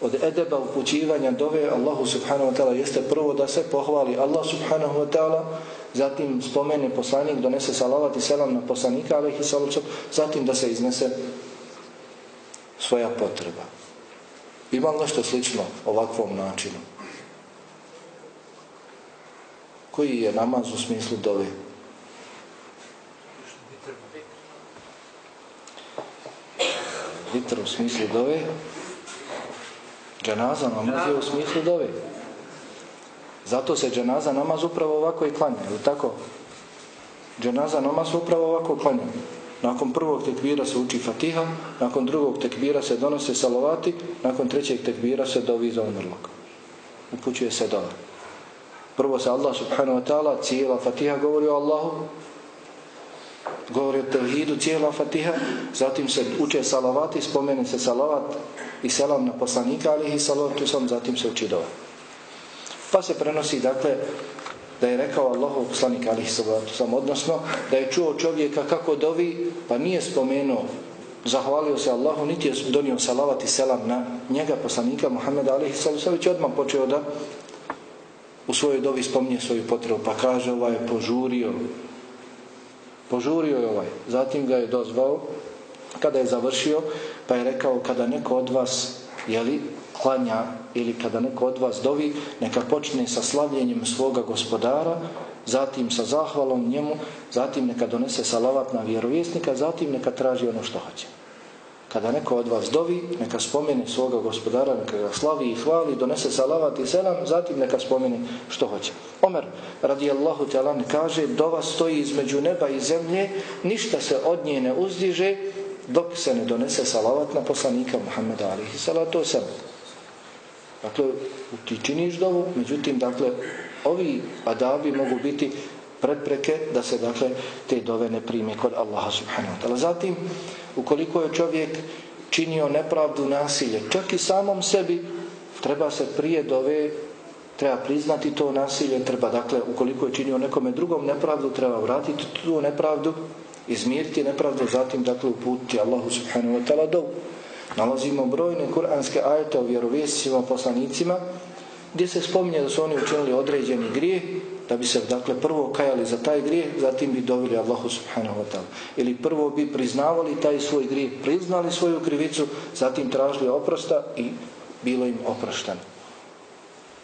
Od edeba upućivanja dove Allahu subhanahu wa ta'ala jeste prvo da se pohvali Allah subhanahu wa ta'ala, zatim spomene poslanik, donese salavat i selam na poslanika, ali i zatim da se iznese svoja potreba. Ima li nešto slično ovakvom načinu? Koji je namaz u smislu dove? Vitr u smislu dove? Dženaza namaz je u smislu dove. Zato se dženaza namaz upravo ovako i klanja, ili tako? Dženaza namaz upravo ovako klanja. Nakon prvog tekbira se uči fatiha, nakon drugog tekbira se donose salovati, nakon trećeg tekbira se dovi za umrlog. Upućuje se dova. Prvo se Allah subhanahu wa ta'ala, cijela fatiha govori o Allahu, govori o tevhidu, cijela fatiha, zatim se uče salavati, spomene se salavat i selam na poslanika, ali i salatu sam, zatim se uči dova. Pa se prenosi, dakle, da je rekao Allahov poslanik alihi sam odnosno da je čuo čovjeka kako dovi pa nije spomenuo zahvalio se Allahu niti je donio salavat i selam na njega poslanika Muhammeda alihi već odmah počeo da u svojoj dovi spominje svoju potrebu pa kaže ovaj požurio požurio je ovaj zatim ga je dozvao kada je završio pa je rekao kada neko od vas jeli klanja ili kada neko od vas dovi, neka počne sa slavljenjem svoga gospodara, zatim sa zahvalom njemu, zatim neka donese salavat na vjerovjesnika, zatim neka traži ono što hoće. Kada neko od vas dovi, neka spomene svoga gospodara, neka ga slavi i hvali, donese salavat i selam, zatim neka spomene što hoće. Omer, radijallahu talan, kaže, dova stoji između neba i zemlje, ništa se od nje ne uzdiže, dok se ne donese salavat na poslanika Muhammeda alihi salatu Dakle, ti činiš dovu, međutim, dakle, ovi adabi mogu biti prepreke da se, dakle, te dove ne prime kod Allaha subhanahu wa ta'ala. Zatim, ukoliko je čovjek činio nepravdu nasilje, čak i samom sebi, treba se prije dove treba priznati to nasilje, treba dakle, ukoliko je činio nekome drugom nepravdu, treba vratiti tu nepravdu, izmiriti nepravdu, zatim dakle uputiti Allahu subhanahu wa ta'ala dovu. Nalazimo brojne kuranske ajete o vjerovjescima, poslanicima, gdje se spominje da su oni učinili određeni grijeh, da bi se dakle prvo kajali za taj grijeh, zatim bi dobili Allahu subhanahu wa ta'ala. Ili prvo bi priznavali taj svoj grijeh, priznali svoju krivicu, zatim tražili oprosta i bilo im oprošteno.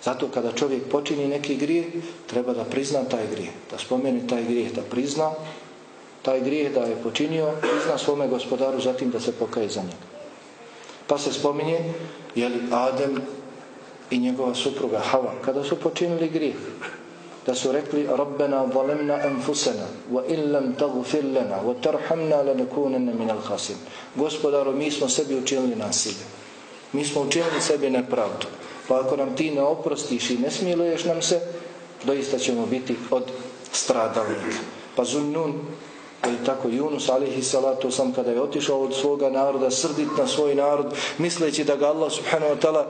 Zato kada čovjek počini neki grijeh, treba da prizna taj grijeh, da spomeni taj grijeh, da prizna taj grijeh da je počinio, prizna svome gospodaru, zatim da se pokaje za njega. Pa se spominje li Adem i njegova supruga Hava kada su počinili grijeh da su rekli Rabbena zalemna anfusena wa illam tagfir lana wa tarhamna lanakunanna min al Gospodaru mi smo sebi učinili nasilje. Mi smo učinili sebi nepravdu. Pa ako nam ti ne oprostiš i ne smiluješ nam se doista ćemo biti od stradalnika. Pa Zunnun ili tako Yunus alihi salatu sam kada je otišao od svoga naroda srdit na svoj narod misleći da ga Allah subhanahu wa ta'ala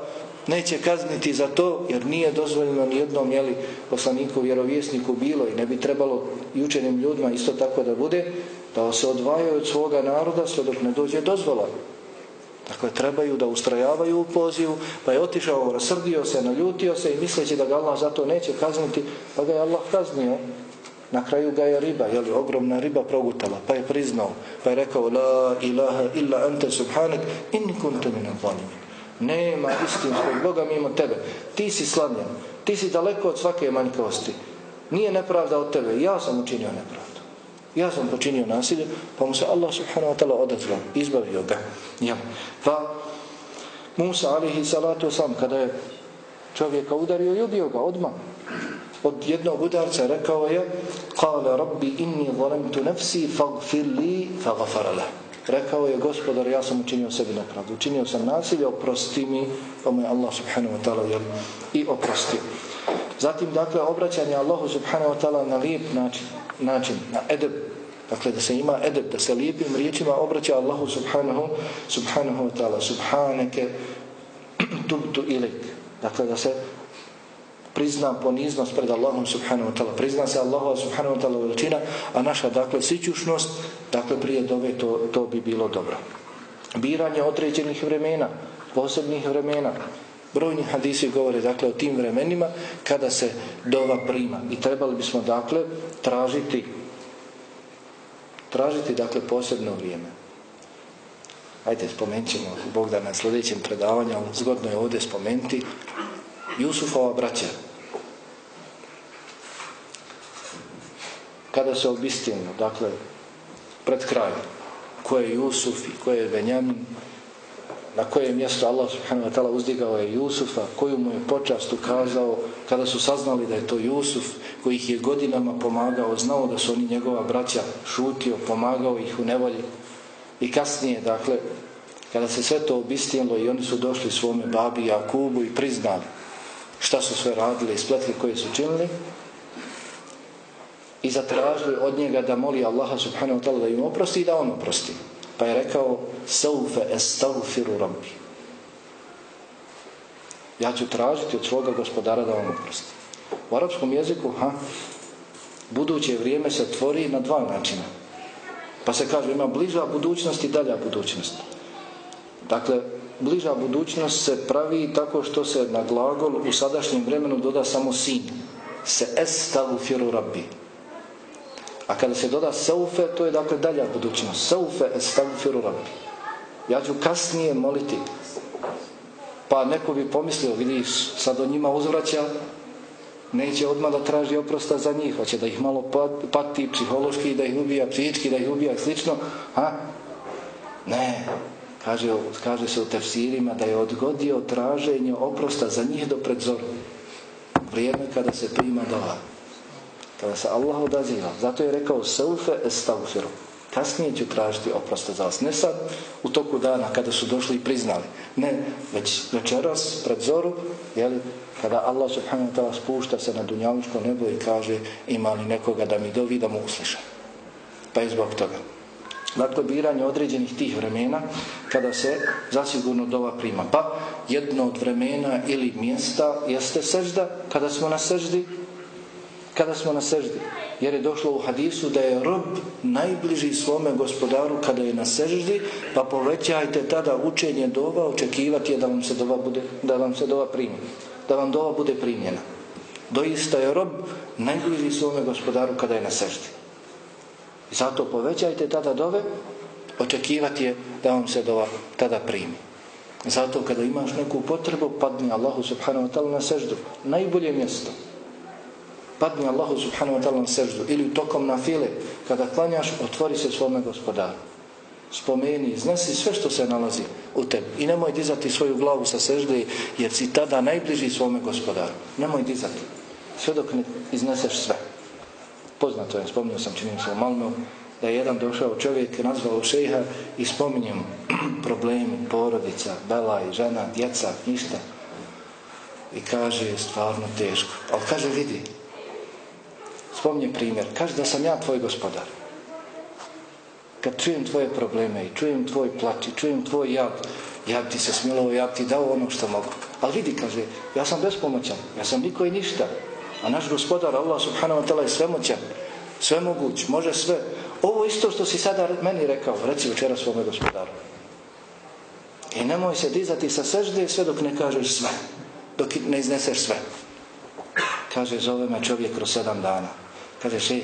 neće kazniti za to jer nije dozvoljeno ni jednom jeli poslaniku vjerovjesniku bilo i ne bi trebalo i učenim ljudima isto tako da bude da se odvajaju od svoga naroda sve dok ne dođe dozvola Dakle, trebaju da ustrajavaju u pozivu, pa je otišao, rasrdio se, naljutio se i misleći da ga Allah za to neće kazniti, pa ga je Allah kaznio. Na kraju ga je riba, li ogromna riba progutala, pa je priznao, pa je rekao La ilaha illa ante subhanak inni kuntu min Nema istinskog Boga mimo tebe. Ti si slavljen, ti si daleko od svake manjkavosti. Nije nepravda od tebe, ja sam učinio nepravdu. Ja sam počinio nasilje, pa mu se Allah subhanahu wa ta'ala odazvao, izbavio ga. Ja. Pa Musa alihi salatu sam, kada je čovjeka udario i ubio ga odmah od jednog udarca rekao je Kale rabbi inni zalemtu nefsi fagfir li fagafara Rekao je gospodar ja sam učinio sebi nepravdu. Učinio sam nasilje, oprosti mi pa mu je Allah subhanahu wa ta'ala i oprostio. Zatim, dakle, obraćanje Allahu subhanahu wa ta'ala na lijep način, način, na edeb. Dakle, da se ima edeb, da se lijepim riječima obraća Allahu subhanahu, subhanahu wa ta'ala. Subhaneke tubtu ilik. Dakle, da se prizna poniznost pred Allahom subhanahu wa ta'ala. Prizna se Allahu subhanahu wa ta'ala veličina, a naša, dakle, sićušnost, dakle, prije dove to, to bi bilo dobro. Biranje određenih vremena, posebnih vremena. Brojni hadisi govore dakle o tim vremenima kada se dova prima i trebali bismo dakle tražiti tražiti dakle posebno vrijeme. Ajde spomenut ćemo Bog na sljedećem predavanju, zgodno je ovdje spomenuti Jusufova braća. Kada se obistinu, dakle pred krajem, ko je Jusuf i ko je Benjamin, na koje mjesto Allah subhanahu wa ta'ala uzdigao je Jusufa, koju mu je počast ukazao kada su saznali da je to Jusuf koji ih je godinama pomagao, znao da su oni njegova braća, šutio, pomagao ih u nevolji. I kasnije, dakle, kada se sve to obistilo i oni su došli svome babi Jakubu i priznali šta su sve radili i spletli koje su činili i zatražili od njega da moli Allaha subhanahu wa ta'ala da im oprosti i da on oprosti. Pa je rekao Saufe estagfiru rabbi. Ja ću tražiti od svoga gospodara da vam oprosti. U arapskom jeziku, ha, buduće vrijeme se tvori na dva načina. Pa se kaže ima bliža budućnost i dalja budućnost. Dakle, bliža budućnost se pravi tako što se na glagol u sadašnjem vremenu doda samo sin. Se estagfiru rabbi. A kada se doda saufe, to je dakle dalja budućnost. Saufe estagfiru rabbi. Ja ću kasnije moliti. Pa neko bi pomislio, vidiš, sad o njima uzvraća, neće odmah da traži oprosta za njih, hoće da ih malo pati psihološki, da ih ubija psihički, da ih ubija slično. Ha? Ne. Kaže, kaže se u tefsirima da je odgodio traženje oprosta za njih do predzoru. Vrijeme kada se prima dova kada se Allah odaziva. Zato je rekao Saufe estagfiru. Kasnije ću tražiti oprosta za vas. Ne sad u toku dana kada su došli i priznali. Ne, već večeras pred zoru, jeli, kada Allah subhanahu wa ta'ala spušta se na dunjavičko nebo i kaže ima li nekoga da mi dovi da mu usliša. Pa je zbog toga. Dakle, biranje određenih tih vremena kada se zasigurno dova prima. Pa jedno od vremena ili mjesta jeste sežda, kada smo na seždi, kada smo na seždi. Jer je došlo u hadisu da je rob najbliži svome gospodaru kada je na seždi, pa povećajte tada učenje dova, očekivati je da vam se dova, bude, da vam se dova primi. Da vam dova bude primljena. Doista je rob najbliži svome gospodaru kada je na seždi. I zato povećajte tada dove, očekivati je da vam se dova tada primi. Zato kada imaš neku potrebu, padni Allahu subhanahu wa ta'ala na seždu. Najbolje mjesto padni Allahu subhanahu wa ta'ala na seždu ili tokom na file, kada klanjaš, otvori se svome gospodaru. Spomeni, iznesi sve što se nalazi u tebi. I nemoj dizati svoju glavu sa sežde, jer si tada najbliži svome gospodaru. Nemoj dizati. Sve dok ne izneseš sve. Poznato je, spominio sam, činim se u da je jedan došao čovjek, nazvao šeha i spominje mu problemi, porodica, belaj, žena, djeca, ništa. I kaže, stvarno teško. Ali kaže, vidi, spominje primjer. Kaže da sam ja tvoj gospodar. Kad čujem tvoje probleme i čujem tvoj plać i čujem tvoj jad, ja ti se smilovo, ja ti dao ono što mogu. Ali vidi, kaže, ja sam bespomoćan, ja sam niko i ništa. A naš gospodar, Allah subhanahu wa ta'ala je svemoćan, svemoguć, može sve. Ovo isto što si sada meni rekao, reci večera svome gospodaru. I nemoj se dizati sa sežde sve dok ne kažeš sve. Dok ne izneseš sve. Kaže, zove me čovjek kroz sedam dana. Kaže, še,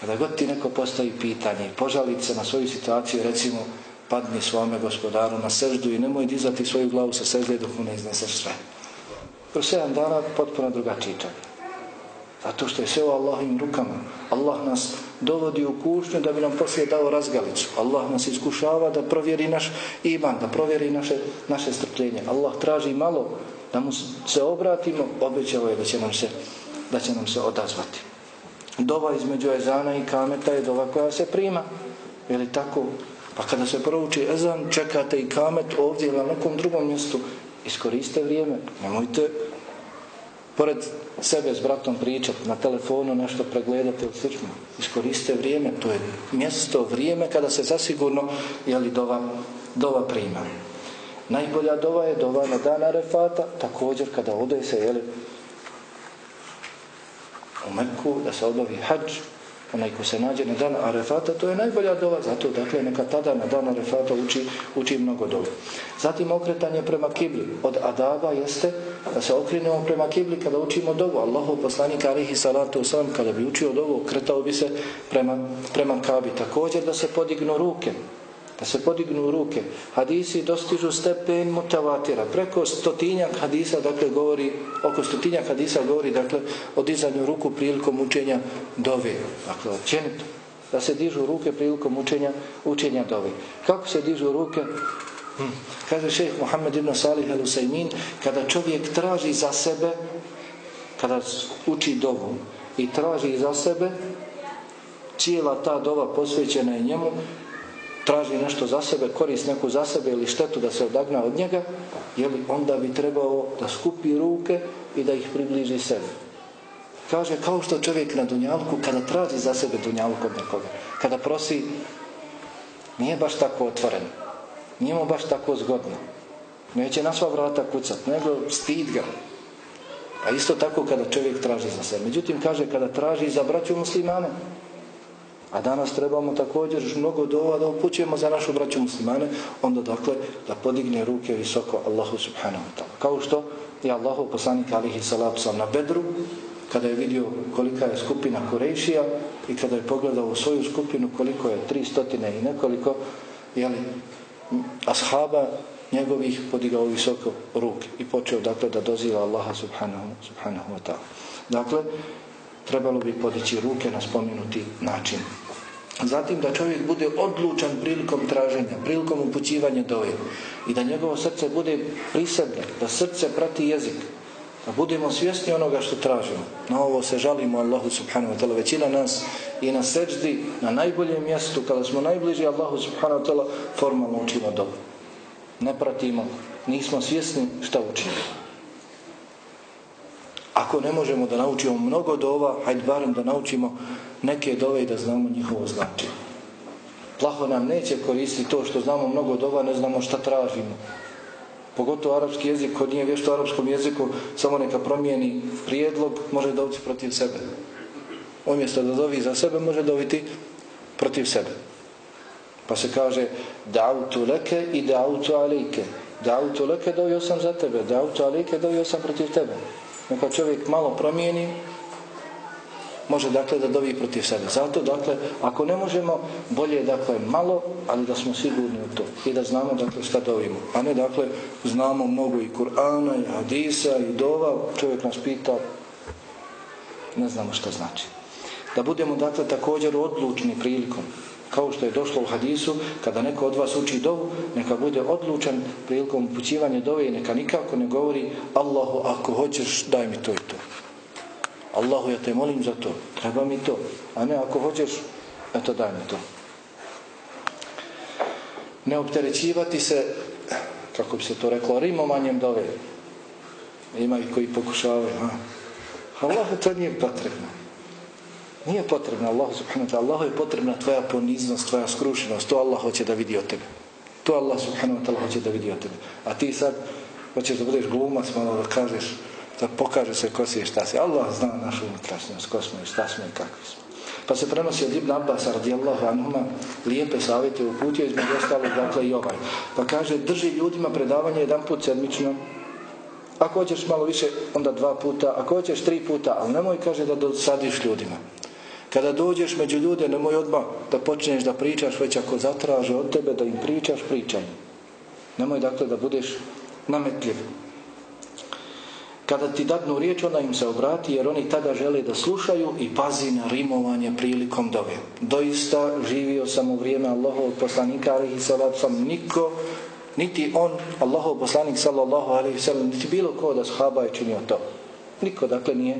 kada god ti neko postavi pitanje i požaliti se na svoju situaciju, recimo, padni svome gospodaru na seždu i nemoj dizati svoju glavu sa sežde dok mu ne izneseš sve. Kroz sedam dana potpuno drugačiji čovjek. Zato što je sve u Allahovim rukama. Allah nas dovodi u kušnju da bi nam poslije dao razgalicu. Allah nas iskušava da provjeri naš iman, da provjeri naše, naše strpljenje. Allah traži malo da mu se obratimo, obećao je da će nam se, da će nam se odazvati. Dova između ezana i kameta je dova koja se prima. Je li tako? Pa kada se prouči ezan, čekate i kamet ovdje ili na nekom drugom mjestu, iskoriste vrijeme. Nemojte pored sebe s bratom pričati, na telefonu nešto pregledati ili slično. Iskoriste vrijeme, to je mjesto, vrijeme kada se zasigurno jeli dova, dova prima. Najbolja dova je dova na dana refata, također kada ode se jeli, u Meku, da se obavi hađ, onaj ko se nađe na dan Arefata, to je najbolja dova, zato dakle neka tada na dan Arefata uči, uči mnogo dova. Zatim okretanje prema kibli. Od adaba jeste da se okrenemo prema kibli kada učimo dovu. Allahu poslanik alihi salatu wasalam kada bi učio dovu, okretao bi se prema, prema kabi. Također da se podignu ruke da se podignu ruke. Hadisi dostižu stepen mutavatira. Preko stotinjak hadisa, dakle, govori, oko stotinjak hadisa govori, dakle, o dizanju ruku prilikom učenja dove. Dakle, općenito. Da se dižu ruke prilikom učenja, učenja dove. Kako se dižu ruke? Hm. Kaže šeheh Muhammed ibn Salih al kada čovjek traži za sebe, kada uči dovu i traži za sebe, cijela ta dova posvećena je njemu, traži nešto za sebe, korist neku za sebe ili štetu da se odagna od njega, jeli onda bi trebao da skupi ruke i da ih približi sebi. Kaže, kao što čovjek na dunjalku, kada traži za sebe dunjalku od nekoga, kada prosi, nije baš tako otvoren, nije mu baš tako zgodno. Neće na sva vrata kucat, nego stid ga. A isto tako kada čovjek traži za sebe. Međutim, kaže, kada traži za braću muslimane, a danas trebamo također mnogo dova da upućujemo za našu braću muslimane, onda dakle da podigne ruke visoko Allahu subhanahu wa ta'ala. Kao što je Allahu poslanik alihi salatu sam na bedru, kada je vidio kolika je skupina Kurejšija i kada je pogledao u svoju skupinu koliko je tri stotine i nekoliko jeli, ashaba njegovih podigao visoko ruke i počeo dakle da doziva Allaha subhanahu, subhanahu wa ta'ala. Dakle, trebalo bi podići ruke na spomenuti način. Zatim da čovjek bude odlučan prilikom traženja, prilikom upućivanja doje i da njegovo srce bude prisebno, da srce prati jezik, da budemo svjesni onoga što tražimo. Na ovo se žalimo Allahu subhanahu wa ta'ala. Većina nas i na seđdi, na najboljem mjestu, kada smo najbliži Allahu subhanahu wa ta'ala, formalno učimo dobu. Ne pratimo, nismo svjesni šta učimo. Ako ne možemo da naučimo mnogo dova, hajde barem da naučimo neke dove i da znamo njihovo značenje. Plaho nam neće koristiti to što znamo mnogo dova, ne znamo šta tražimo. Pogotovo arapski jezik, ko nije vješt u arapskom jeziku, samo neka promijeni prijedlog, može dobiti protiv sebe. Umjesto da dovi za sebe, može dobiti protiv sebe. Pa se kaže dautu leke i dautu alike. Dautu leke dovio sam za tebe, dautu alike dovio sam protiv tebe. Neka čovjek malo promijeni, može dakle da dovi protiv sebe. Zato dakle, ako ne možemo, bolje je dakle malo, ali da smo sigurni u to. I da znamo dakle šta dovimo. A ne dakle, znamo mnogo i Kur'ana, i Hadisa, i Dova. Čovjek nas pita, ne znamo šta znači. Da budemo dakle također odlučni prilikom kao što je došlo u hadisu, kada neko od vas uči dovu, neka bude odlučan prilikom upućivanja dove i neka nikako ne govori Allahu ako hoćeš daj mi to i to. Allahu ja te molim za to, treba mi to. A ne ako hoćeš, eto daj mi to. Ne opterećivati se, kako bi se to reklo, rimovanjem dove. Ima ih koji pokušavaju. A? Allah to nije potrebno. Nije potrebno Allah subhanahu wa ta'ala. Allah je potrebna tvoja poniznost, tvoja skrušenost. To Allah hoće da vidi od tebe. To Allah subhanahu wa ta'ala hoće da vidi od tebe. A ti sad hoćeš da budeš glumac, malo da kažeš, da pokaže se ko si i šta si. Allah zna našu unutrašnjost, ko smo i šta smo i kakvi smo. Pa se prenosi od Ibn Abbas radijallahu anhuma lijepe savjete uputio između ostalog dakle i ovaj. Pa kaže drži ljudima predavanje jedan put sedmično ako hoćeš malo više, onda dva puta. Ako hoćeš tri puta, ali nemoj kaže da dosadiš ljudima. Kada dođeš među ljude, nemoj odmah da počneš da pričaš, već ako zatraže od tebe da im pričaš, pričaj. Nemoj dakle da budeš nametljiv. Kada ti dadnu riječ, onda im se obrati, jer oni tada žele da slušaju i pazi na rimovanje prilikom dove. Doista živio sam u vrijeme Allahovog poslanika, ali sam niko, niti on, Allahov poslanik, sallallahu alaihi sallam, niti bilo ko da shaba je činio to. Niko, dakle, nije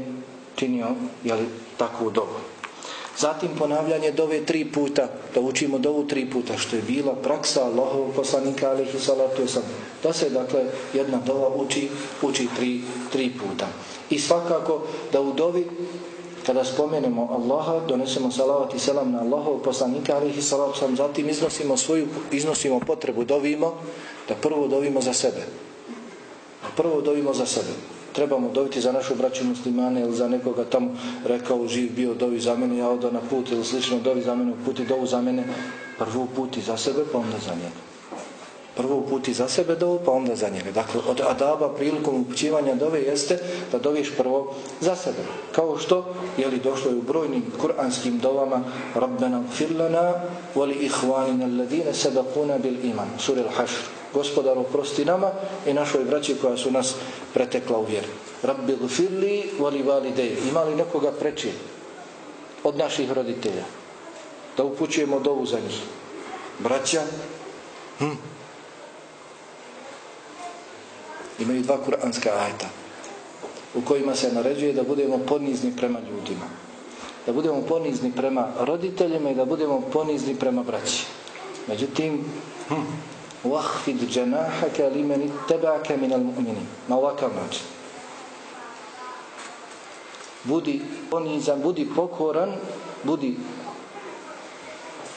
činio jeli, takvu dobu. Zatim ponavljanje dove tri puta, da učimo dovu tri puta, što je bila praksa Allahovog poslanika alihi salatu sam. Da se dakle jedna dova uči, uči tri, tri puta. I svakako da u dovi kada spomenemo Allaha, donesemo salavat i selam na Allahovog poslanika alihi salatu sam, zatim iznosimo svoju, iznosimo potrebu, dovimo, da prvo dovimo za sebe. Prvo dovimo za sebe trebamo dobiti za našu braću muslimane ili za nekoga tamo rekao živ bio dovi za mene, ja odo na put ili slično dovi za mene, puti dovu za mene, prvo puti za sebe pa onda za njega. Prvo puti za sebe dovu pa onda za njega. Dakle, od adaba prilikom upućivanja dove jeste da doviš prvo za sebe. Kao što, je li došlo je u brojnim kuranskim dovama Rabbena firlana voli ihvanina alladine sabakuna bil iman. Sur al-Hašr gospodaru prosti nama i našoj braći koja su nas pretekla u vjeri. Rabbi gfirli vali valideje. Ima li nekoga preći od naših roditelja? Da upućujemo dovu za njih. Braća, hm. imaju dva kuranska ajta u kojima se naređuje da budemo ponizni prema ljudima. Da budemo ponizni prema roditeljima i da budemo ponizni prema braći. Međutim, hm, وَحْفِدْ جَنَاحَكَ لِمَنِ اتَّبَعَكَ مِنَ الْمُؤْمِنِينَ Na ovakav način. Budi ponizan, budi pokoran, budi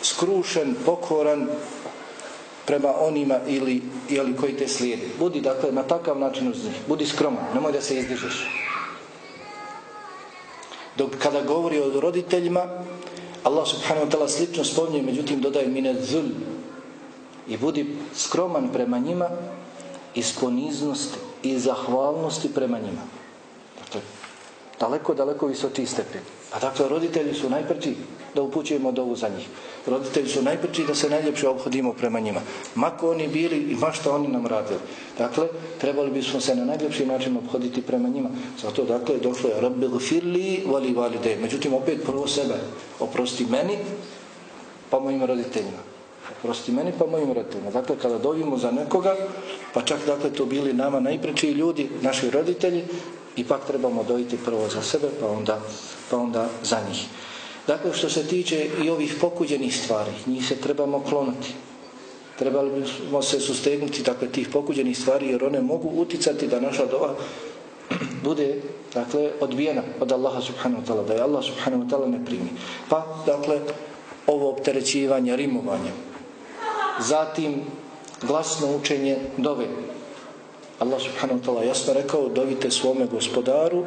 skrušen, pokoran prema onima ili, ili koji te slijedi. Budi dakle na takav način uz njih. Budi skroman, nemoj da se izdižeš. Dok kada govori o roditeljima, Allah subhanahu wa ta'ala slično spominje, međutim dodaje mine zul, i budi skroman prema njima iz poniznosti i zahvalnosti prema njima. Dakle, daleko, daleko visoki stepen. A dakle, roditelji su najprći da upućujemo dovu za njih. Roditelji su najprći da se najljepše obhodimo prema njima. Mako oni bili i ma što oni nam radili. Dakle, trebali bismo se na najljepši način obhoditi prema njima. Zato, dakle, došlo je Rabbil firli vali valide. Međutim, opet prvo sebe. Oprosti meni, pa mojim roditeljima prosti meni pa mojim roditeljima. Dakle, kada dovimo za nekoga, pa čak dakle to bili nama najprečiji ljudi, naši roditelji, ipak trebamo dojiti prvo za sebe, pa onda, pa onda za njih. Dakle, što se tiče i ovih pokuđenih stvari, njih se trebamo klonuti. Trebali bismo se sustegnuti dakle, tih pokuđenih stvari, jer one mogu uticati da naša dova bude dakle, odbijena od Allaha subhanahu wa ta'ala, da je Allah subhanahu wa ta'ala ne primi. Pa, dakle, ovo opterećivanje, rimovanje, Zatim glasno učenje dove. Allah subhanahu wa ta'ala jasno rekao dovite svome gospodaru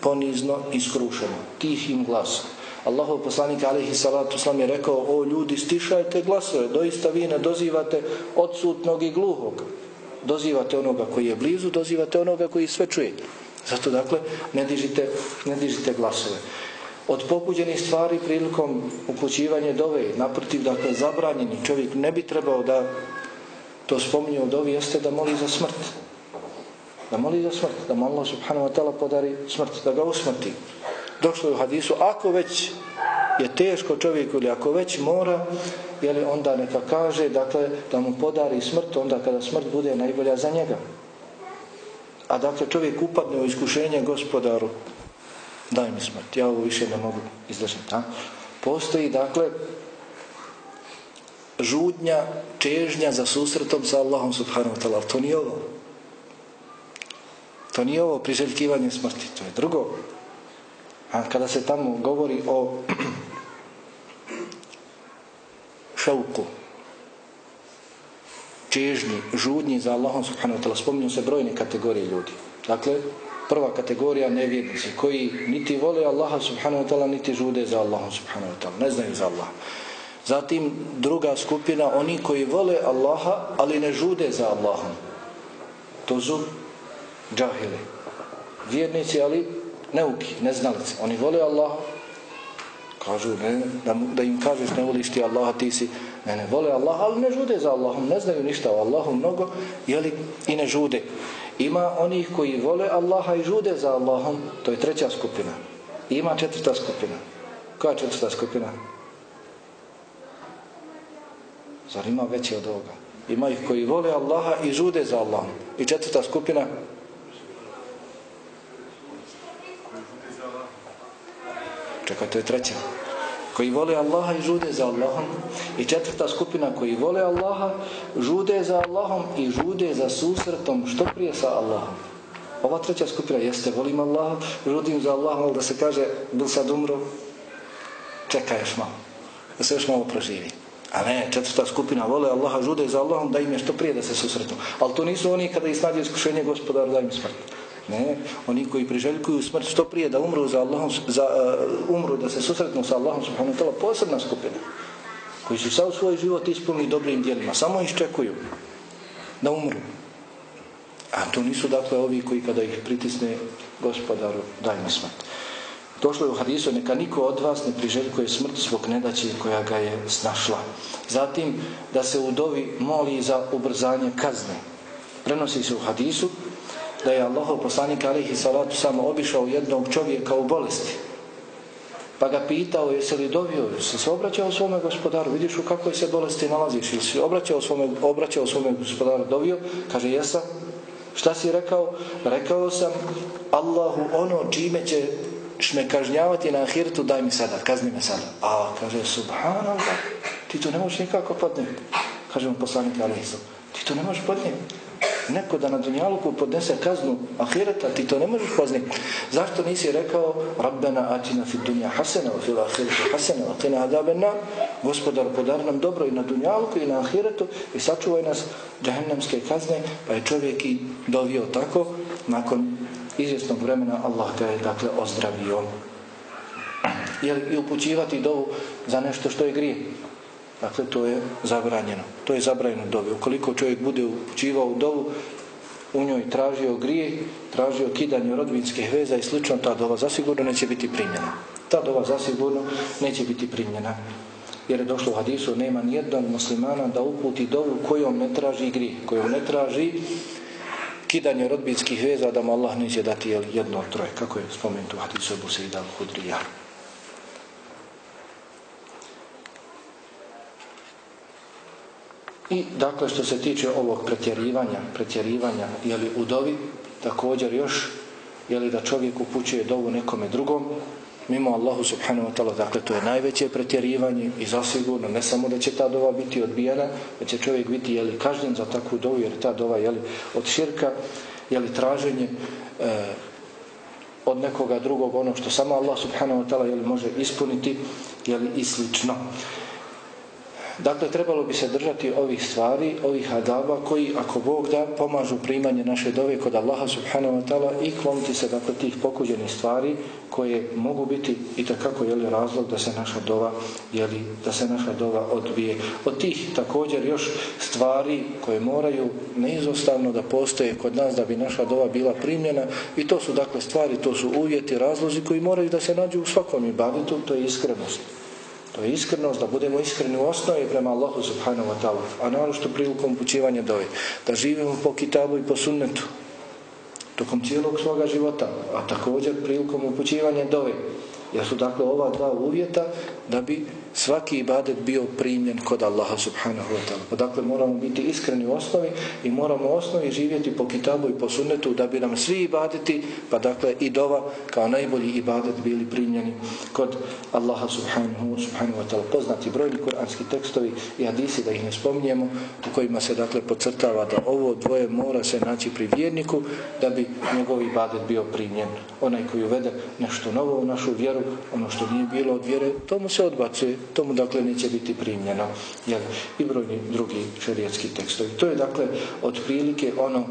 ponizno i skrušeno, tihim glasom. Allahov poslanik alaihi salatu slam je rekao o ljudi stišajte glasove, doista vi ne dozivate odsutnog i gluhog. Dozivate onoga koji je blizu, dozivate onoga koji sve čuje. Zato dakle ne dižite, ne dižite glasove od pokuđenih stvari prilikom upućivanja dove, naprotiv, dakle, zabranjeni čovjek ne bi trebao da to spominje u dovi, jeste da moli za smrt. Da moli za smrt, da mu Allah subhanahu wa ta'ala podari smrt, da ga usmrti. Došlo je u hadisu, ako već je teško čovjeku ili ako već mora, jeli onda neka kaže, dakle, da mu podari smrt, onda kada smrt bude najbolja za njega. A dakle, čovjek upadne u iskušenje gospodaru, daj mi smrt, ja ovo više ne mogu izdržati. Postoji dakle žudnja, čežnja za susretom sa Allahom subhanahu wa ta'ala. To nije ovo. To nije ovo priželjkivanje smrti. To je drugo. A kada se tamo govori o šauku, čežnji, žudnji za Allahom subhanahu wa ta'ala, spominju se brojne kategorije ljudi. Dakle, prva kategorija nevjernici koji niti vole Allaha subhanahu wa ta'ala niti žude za Allahom subhanahu wa ta'ala ne znaju za Allah zatim druga skupina oni koji vole Allaha ali ne žude za Allahom. To su džahili. Vjernici ali neuki, neznalici oni vole Allaha kažu ne, da, da im kažeš ne voliš ti Allaha ti si ne ne vole Allaha ali ne žude za Allahom ne znaju ništa o Allahu mnogo jeli i ne žude ima onih koji vole Allaha i žude za Allahom, to je treća skupina. Ima četvrta skupina. Koja četvrta skupina? Zar ima veće od ovoga? Ima ih koji vole Allaha i žude za Allahom. I četvrta skupina? Čekaj, to je treća. Koji vole Allaha i žude za Allahom. I četvrta skupina koji vole Allaha žude za Allahom i žude za susretom što prije sa Allahom. Ova treća skupina jeste volim Allaha žudim za Allahom da se kaže bil sad umro? Čekaj još malo da se još malo proživi. A ne, četvrta skupina vole Allaha žude za Allahom da im je što prije da se susretnu ali to nisu oni kada ih snađe iskušenje gospodar da im smrt ne, oni koji priželjkuju smrt što prije da umru za Allahom, za, uh, umru da se susretnu sa Allahom subhanahu ta'ala, posebna skupina koji su sav svoj život ispunili dobrim djelima, samo iščekuju da umru. A to nisu dakle ovi koji kada ih pritisne gospodaru daj mi smrt. Došlo je u hadisu, neka niko od vas ne priželjkuje smrt zbog nedaće koja ga je snašla. Zatim, da se u dovi moli za ubrzanje kazne. Prenosi se u hadisu da je Allahov poslanik alihi salatu samo obišao jednog čovjeka u bolesti. Pa ga pitao jesi li dovio, jesi se obraćao svome gospodaru, vidiš u kakvoj se bolesti nalaziš, jesi se obraćao svome, obraćao svome gospodaru, dovio, kaže jesam. Šta si rekao? Rekao sam Allahu ono čime će me kažnjavati na ahiretu, daj mi sada, kazni me sada. A, kaže, subhanallah, ti to ne možeš nikako podnijeti. Kaže mu poslanik alihi ti to ne možeš podnijeti neko da na dunjaluku podnese kaznu ahireta, ti to ne možeš poznati. Zašto nisi rekao Rabbena atina fi dunja hasena, fil ahiretu hasena, wa qina adabena, gospodar podar nam dobro i na dunjaluku i na ahiretu i sačuvaj nas džahennemske kazne, pa je čovjek i dovio tako, nakon izvjesnog vremena Allah ga je dakle ozdravio. Jer i upućivati dovu za nešto što je grije. Dakle, to je zabranjeno. To je zabranjeno dobi. Ukoliko čovjek bude upućivao u dovu, u njoj tražio grije, tražio kidanje rodbinskih veza i slično, ta dova zasigurno neće biti primjena. Ta dova zasigurno neće biti primjena. Jer je došlo u hadisu, nema nijedan muslimana da uputi dovu kojom ne traži grije, kojom ne traži kidanje rodbinskih veza, da mu Allah neće dati jedno od troje. Kako je spomenuto u hadisu Abu Sejda al-Hudrija. I dakle što se tiče ovog pretjerivanja, pretjerivanja jeli u dovi, također još jeli da čovjek upućuje dovu nekome drugom, mimo Allahu subhanahu wa ta'ala, dakle to je najveće pretjerivanje i zasigurno ne samo da će ta dova biti odbijena, da će čovjek biti jeli kažnjen za takvu dovu jer ta dova jeli od širka, jeli traženje e, od nekoga drugog ono što samo Allah subhanahu wa ta'ala jeli može ispuniti jeli i slično. Dakle, trebalo bi se držati ovih stvari, ovih adaba koji, ako Bog da, pomažu primanje naše dove kod Allaha subhanahu wa ta'ala i kloniti se dakle tih pokuđenih stvari koje mogu biti i takako jeli razlog da se naša dova jeli, da se naša dova odbije. Od tih također još stvari koje moraju neizostavno da postoje kod nas da bi naša dova bila primljena i to su dakle stvari, to su uvjeti, razlozi koji moraju da se nađu u svakom ibadetu, to je iskrenost. To je iskrenost, da budemo iskreni u osnovi prema Allahu subhanahu wa ta'ala. A naravno što prilikom upućivanja dovi. Da živimo po kitabu i po sunnetu. Tokom cijelog svoga života. A također prilikom upućivanja dovi. Jer su dakle ova dva uvjeta da bi svaki ibadet bio primljen kod Allaha subhanahu wa ta'ala. Dakle moramo biti iskreni u osnovi i moramo u osnovi živjeti po kitabu i po sunnetu da bi nam svi ibadeti, pa dakle i dova kao najbolji ibadet bili primljeni kod Allaha subhanahu, subhanahu wa ta'ala. Poznati brojni kuranski tekstovi i hadisi da ih ne spominjemo u kojima se dakle podcrtava da ovo dvoje mora se naći pri vjerniku da bi njegov ibadet bio primljen. Onaj koji uvede nešto novo u našu vjeru, ono što nije bilo od vjere, to mu se odbacuje tomu dakle neće biti primljeno jel, i brojni drugi šerijetski tekstovi. To je dakle otprilike ono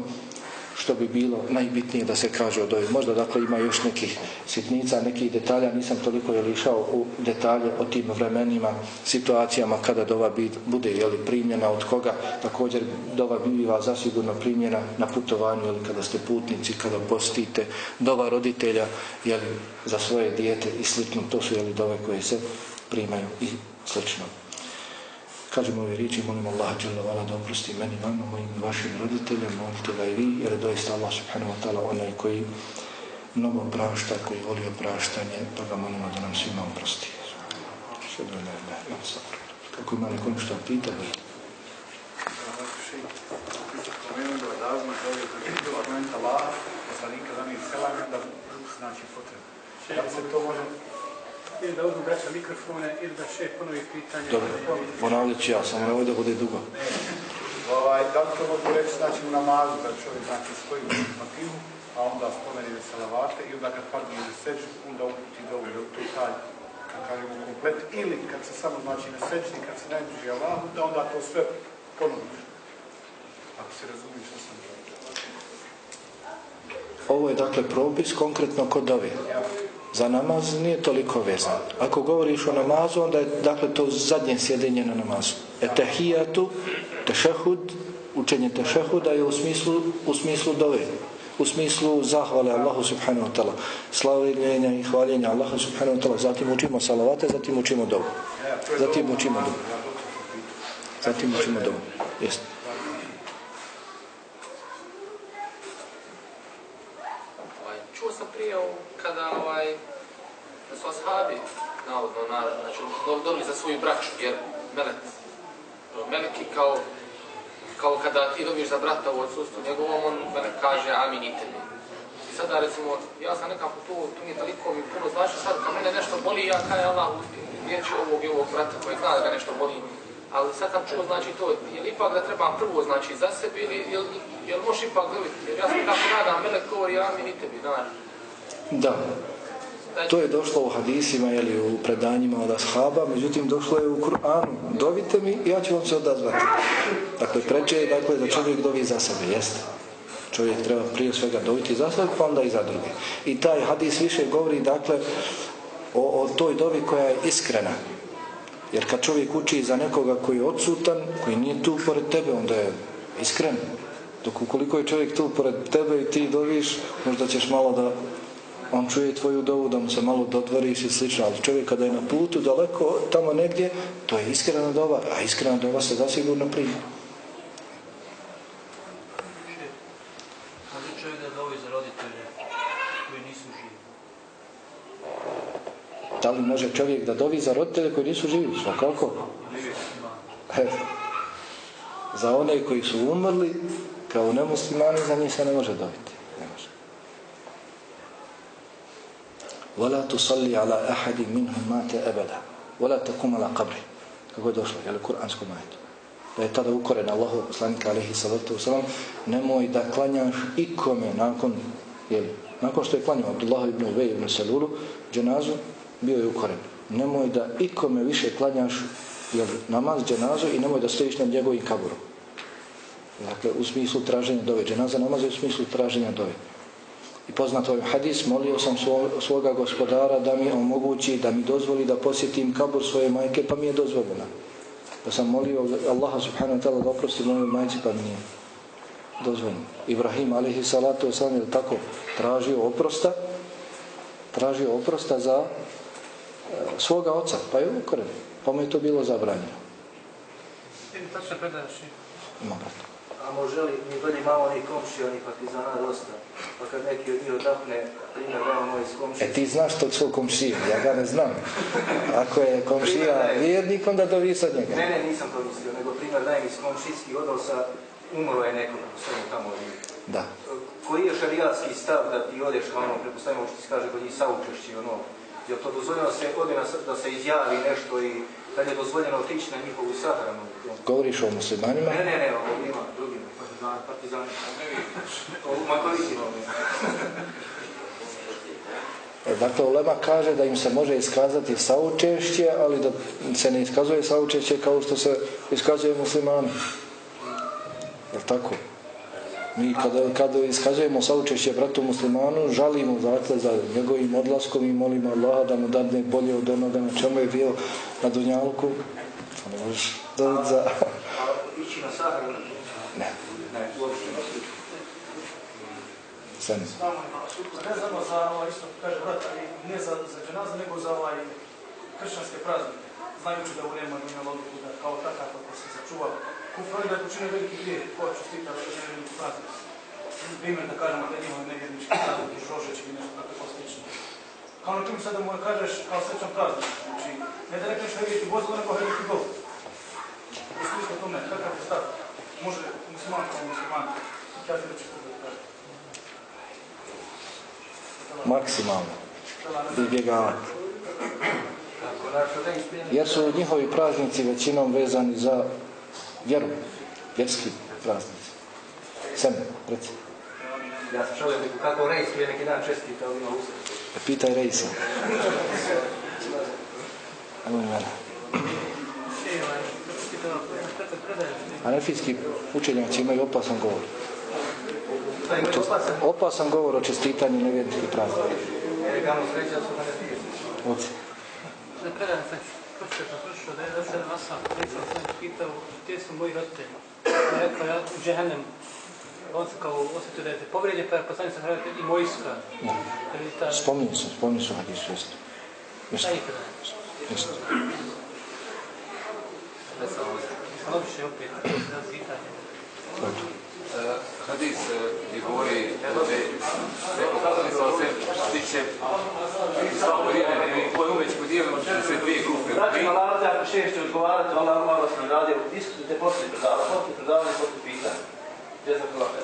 što bi bilo najbitnije da se kaže od ovih. Možda dakle ima još nekih sitnica, nekih detalja, nisam toliko je lišao u detalje o tim vremenima, situacijama kada dova bude jeli, primljena od koga, također dova biva zasigurno primljena na putovanju ili kada ste putnici, kada postite, dova roditelja jeli, za svoje dijete i slično, to su jeli dove koje se primaju i slično. Kažemo ove riječi, molim Allah dželovala da oprosti meni, vama, mojim vašim roditeljima, molite ga i vi, jer je doista Allah subhanahu wa ta'ala onaj koji mnogo prašta, koji voli opraštanje, pa ga molimo da nam svima oprosti. Sve do ne, ne, ne, Kako ima nekom što pita, da je? Znači, potrebno. Da se to može ili da uzmu braća mikrofone ili da še ponovi pitanje. Dobro, ponavljat ću ja, samo ne da bude dugo. Ovaj, da li to mogu reći znači u namazu da čovjek znači stoji u fatihu, a onda spomeni salavate i onda kad padne u seđu, onda uputi dovu, da to taj kad kažemo komplet, ili kad se samo znači na seđi, kad se najbliži Allahu, da onda to sve ponoviš. Ako se razumiješ što sam Ovo je dakle propis konkretno kod ove. Za namaz nije toliko vezan. Ako govoriš o namazu, onda je dakle to zadnje sjedenje na namazu. Etehijatu, tešehud, učenje tešehuda je u smislu, u smislu dove. U smislu zahvale Allahu subhanahu wa ta'ala. Slavenjenja i hvaljenja Allahu subhanahu wa ta'ala. Zatim učimo salavate, zatim učimo dovu. Zatim učimo dovu. Zatim učimo dovu. Jeste. Ovaj, čuo sam prije u- kada ovaj, da su ashabi navodno na, znači, do- dobili za svoju braću, jer melek, meleki kao, kao kada ti dobiješ za brata u odsustvu njegovom, on melek kaže amin i. I sada recimo, ja sam nekako tu, tu mi je toliko mi puno znači, sad kad mene nešto boli, ja kaj Allah liječi ovog i ovog brata koji zna da nešto boli. Ali sad sam čuo, znači to, je li ipak da trebam prvo, znači, za sebe ili, jel, jel možeš ipak dobiti? Jer ja sam kako nadam, melek govori amin i znaš. Da. To je došlo u hadisima ili u predanjima od ashaba, međutim došlo je u Kur'anu. Dovite mi i ja ću vam se odazvati. Dakle, preče je dakle, da čovjek dovi za sebe, jeste. Čovjek treba prije svega dobiti za sebe, pa onda i za druge. I taj hadis više govori, dakle, o, o toj dovi koja je iskrena. Jer kad čovjek uči za nekoga koji je odsutan, koji nije tu pored tebe, onda je iskren. Dok ukoliko je čovjek tu pored tebe i ti doviš, možda ćeš malo da on čuje tvoju dovu, da mu se malo dotvoriš i slično, ali čovjek kada je na putu daleko, tamo negdje, to je iskrena dova, a iskrena dova se zasigurno prima. Da li može čovjek da dovi za roditelje koji nisu živi? Svakako. E, za one koji su umrli, kao nemuslimani, za njih se ne može dobiti. Ne može. وَلَا تُصَلِّ عَلَى أَحَدٍ مِنْهُمْ مَاتَ أَبَدًا وَلَا تَقُمَ عَلَى قَبْرِ Kako je došlo, je li kuranskom ajetu? Da je tada ukoren Allahu poslanika alaihi salatu wasalam, nemoj da klanjaš ikome nakon, jeli, nakon što je klanjao Abdullah ibn Ubej ibn Salulu, dženazu, bio je ukoren. Nemoj da ikome više klanjaš jel, namaz dženazu i nemoj da stojiš nad njegovim kaburom. Dakle, u smislu traženja dove. Dženaza namaz je u smislu traženja dove. I poznato je hadis, molio sam svo, svoga gospodara da mi omogući, da mi dozvoli da posjetim kabur svoje majke, pa mi je dozvoljeno. Da sam molio Allaha subhanahu wa ta'ala da oprosti mojoj majci, pa mi nije dozvoljeno. Ibrahim alaihi salatu wasalam je tako tražio oprosta, tražio oprosta za e, svoga oca, pa je ukoren, pa mu je to bilo zabranjeno. Ima brata. A može li, mi dolje imamo oni komšije, oni partizana dosta. Pa kad neki od njih odahne, primjer dao moj iz komšije. E ti znaš tog svog komšije, ja ga ne znam. Ako je komšija vjernik, onda dovi od njega. Ne, ne, nisam to mislio, nego primjer dajem iz komšijskih odnosa, umro je neko u svemu tamo od. Da. Koji je šarijatski stav da ti odeš, ono, prepostavimo što ti kaže kod njih saučešći, ono, je to dozvoljeno da se da se izjavi nešto i da je dozvoljeno otići na njihovu sahranu? Govoriš o muslimanima? Ne, ne, ne, ovo ima drugim, partizani, partizani. Ovo makoviti E, Dakle, Ulema kaže da im se može iskazati saučešće, ali da se ne iskazuje saučešće kao što se iskazuje muslimani. Je li tako? Mi kada, kada iskazujemo saučešće bratu muslimanu, žalimo dakle za njegovim odlaskom i molimo Allaha da mu dadne bolje od onoga na čemu je bio na Dunjalku. A Ne možeš dobiti za... Ići na sahranu? Ne, Ne, uopšte. sad ne. Ne znamo za ovaj isto, kaže brat, ne za, za dženazu, nego za ovaj kršćanske praznike. Znajući da u Rema imamo odluku da kao takav ako se sačuva kufr, da je veliki grijeh, ko čestita da je veliki praznik. Primjer da kažemo da njihov nevjernički praznik, Žožeć ili nešto tako slično. Kao na čim sada mu kažeš kao srećan praznik. Znači, ne da rekneš veliki vozilo, nego veliki gol. U smislu tome, kakav je stav? Može musliman kao musliman, to da kaže. Maksimalno. Izbjegavati. Jer su njihovi praznici većinom vezani za vjeru, vjerski praznici. Sem, reci. Ja sam čovjek kako Rejs prije neki dan čestitao ima usred. Pitaj Rejsa. Ajmo mene. Anefijski učenjaci imaju opasan govor. Opasan. Govor o čestitanju nevjerničkih praznika. Pije. Oci. Na sam pročito prošao da je sam pitao, gdje su moji roditelji? Ja rekao, ja u džehennem. On se kao osjetio da je povrijeđen, pa je poslanik sam hrvatitelj i mojska. Ili ta... Spominju se, spominju se hadisu, jeste. Opet, to je jedan pitanje. Dobro. Eh, Hadis eh, gdje govori da je da je pokazali sa se što se tiče islama podijeljene i koji umeć podijelimo na sve dvije grupe. Znači, malalaze, ako šeš će odgovarati, Allah Allah vas nagradio, diskutujte poslije predavanja, poslije predavanja, poslije Gdje za hrvatska?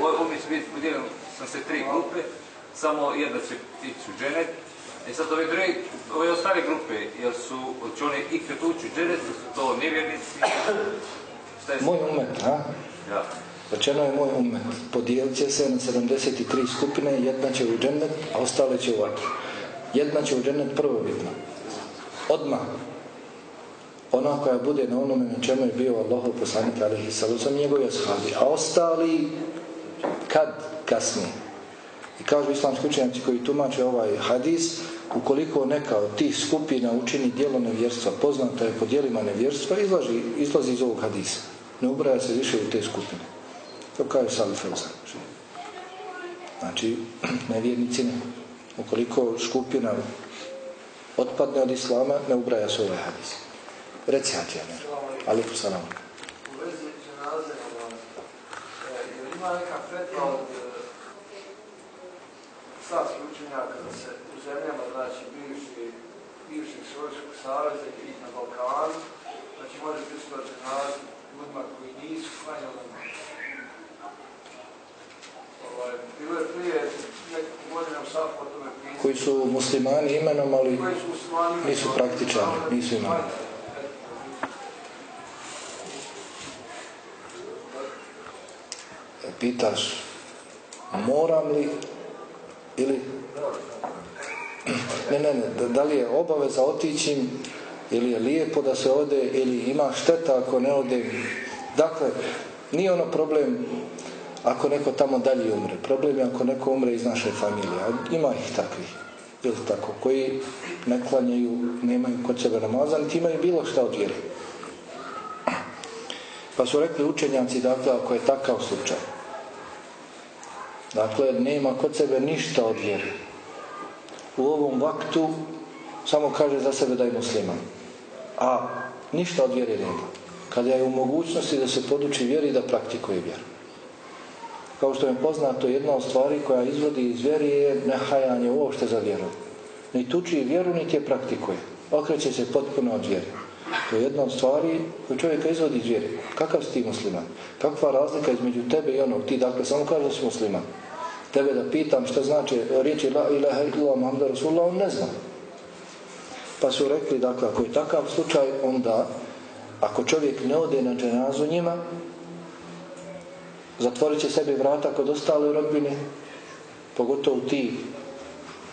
Ovaj umeć će biti podijeljen na sve tri grupe, samo jedna će ići u dženet. E sad ove druge, ove ostale grupe, jer su, će one ikad ući u dženet, su to nevjernici, šta je Moj umet, a? Ja. Rečeno je moj umet. Podijelit će se na 73 skupine, jedna će u džennet, a ostale će u vatru. Jedna će u džennet prvobitno. Odmah. Ona koja bude na onome na čemu je bio Allahov poslanik alihi sallam njegovi ashabi. A ostali kad? Kasnije. I kažu islamski učenjaci koji tumače ovaj hadis, ukoliko neka od tih skupina učini djelo nevjerstva, poznata je po djelima nevjerstva, izlazi, izlazi iz ovog hadisa. Ne ubraja se više u te skupine. To kaže Sali Feuzan. Znači, nevjernici ne. Ukoliko skupina otpadne od islama, ne ubraja se ovaj hadis. Reci Hatijane. Aliku salam. u vezi dženaze ima neka fetva od islamskih učenjaka da se u zemljama, znači bivši, Sovjetskog saveza i na Balkanu, znači može biti to dženaze ljudima koji nisu klanjali bilo je prije nekoliko godina u Safu o tome pisao. Koji su muslimani imenom, ali nisu praktičari, nisu imali. Pitaš moram li ili ne, ne, ne, da, li je obaveza otići ili je lijepo da se ode ili ima šteta ako ne ode. Dakle, nije ono problem ako neko tamo dalje umre. Problem je ako neko umre iz naše familije a ima ih takvih ili tako, koji ne klanjaju nemaju kod sebe namazan imaju bilo šta od vjere pa su rekli učenjaci dakle ako je takav slučaj Dakle, nema kod sebe ništa od vjere. U ovom vaktu samo kaže za sebe da je musliman. A ništa od vjere nema. Kada je u mogućnosti da se poduči vjeri da praktikuje vjeru. Kao što je poznato, jedna od stvari koja izvodi iz vjeri je nehajanje uopšte za vjeru. Ni tuči vjeru, niti je praktikuje. Okreće se potpuno od vjere. To je jedna od stvari koju čovjeka izvodi iz vjere. Kakav si ti musliman? Kakva razlika između tebe i onog? Ti dakle samo kaže da si musliman. Tebe da pitam šta znači riječi la ilaha illallah Muhammed Rasulullah, on ne zna. Pa su rekli, dakle, ako je takav slučaj, onda, ako čovjek ne ode na dženazu njima, zatvorit će sebi vrata kod ostale rodbine, pogotovo ti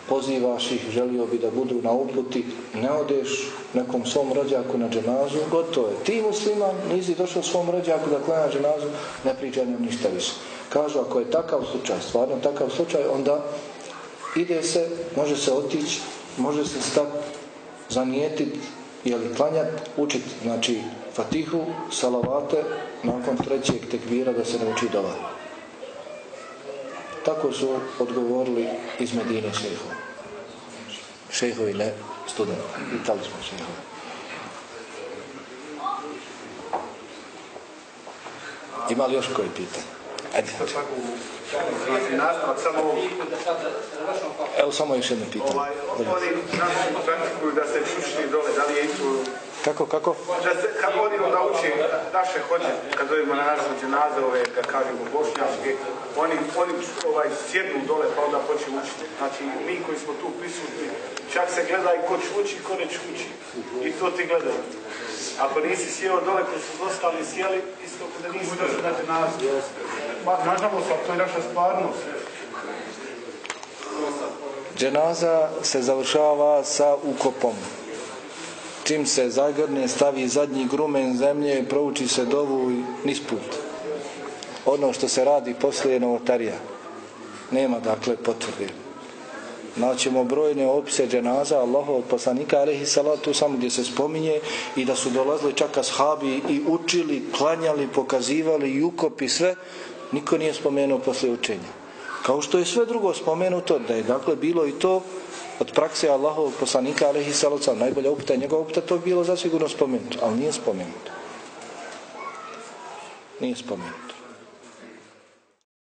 pozivaš ih, želio bi da budu na uputi, ne odeš nekom svom rođaku na dženazu, gotovo je. Ti musliman, nisi došao svom rođaku da klanja dženazu, ne pričaj nam ništa više. Kažu, ako je takav slučaj, stvarno takav slučaj, onda ide se, može se otići, može se stati, zanijetiti, jeli klanjati, učiti, znači fatihu, salavate, nakon trećeg tekbira da se nauči dova. Tako su odgovorili iz Medine šehovi. Šehovi ne studenti. Pitali smo šehovi. Ima li još koji pitanje? Ajde. Evo samo još jedno pitanje. ovaj, oni praktikuju da se dole, da li je isto Kako, kako? Da se, kad oni onda uči naše hoće, kad dođemo na naše dženaze, ove, da kažemo bošnjačke, oni, oni ovaj, sjednu dole pa onda počnu učiti. Znači, mi koji smo tu prisutni, čak se gleda i ko čuči i ko ne čuči. I to ti gledaju. Ako nisi sjeo dole, koji su ostali sjeli, isto kada nisi došao na dženaze. Ma, nažalost, to je naša stvarnost. Dženaza se završava sa ukopom. Čim se zagrne, stavi zadnji grumen zemlje, prouči se dovu i nisput. Ono što se radi poslije je novotarija. Nema dakle potvrde. Naćemo brojne opise dženaza Allahovog poslanika alaihi salatu samo gdje se spominje i da su dolazili čak ashabi i učili, klanjali, pokazivali i ukopi sve, niko nije spomenuo poslije učenja. Kao što je sve drugo spomenuto, da je dakle bilo i to od prakse Allahovog poslanika alaihi salatu najbolja uputa je njegova uputa, to je bilo zasigurno spomenuto, ali nije spomenuto. Nije spomenuto.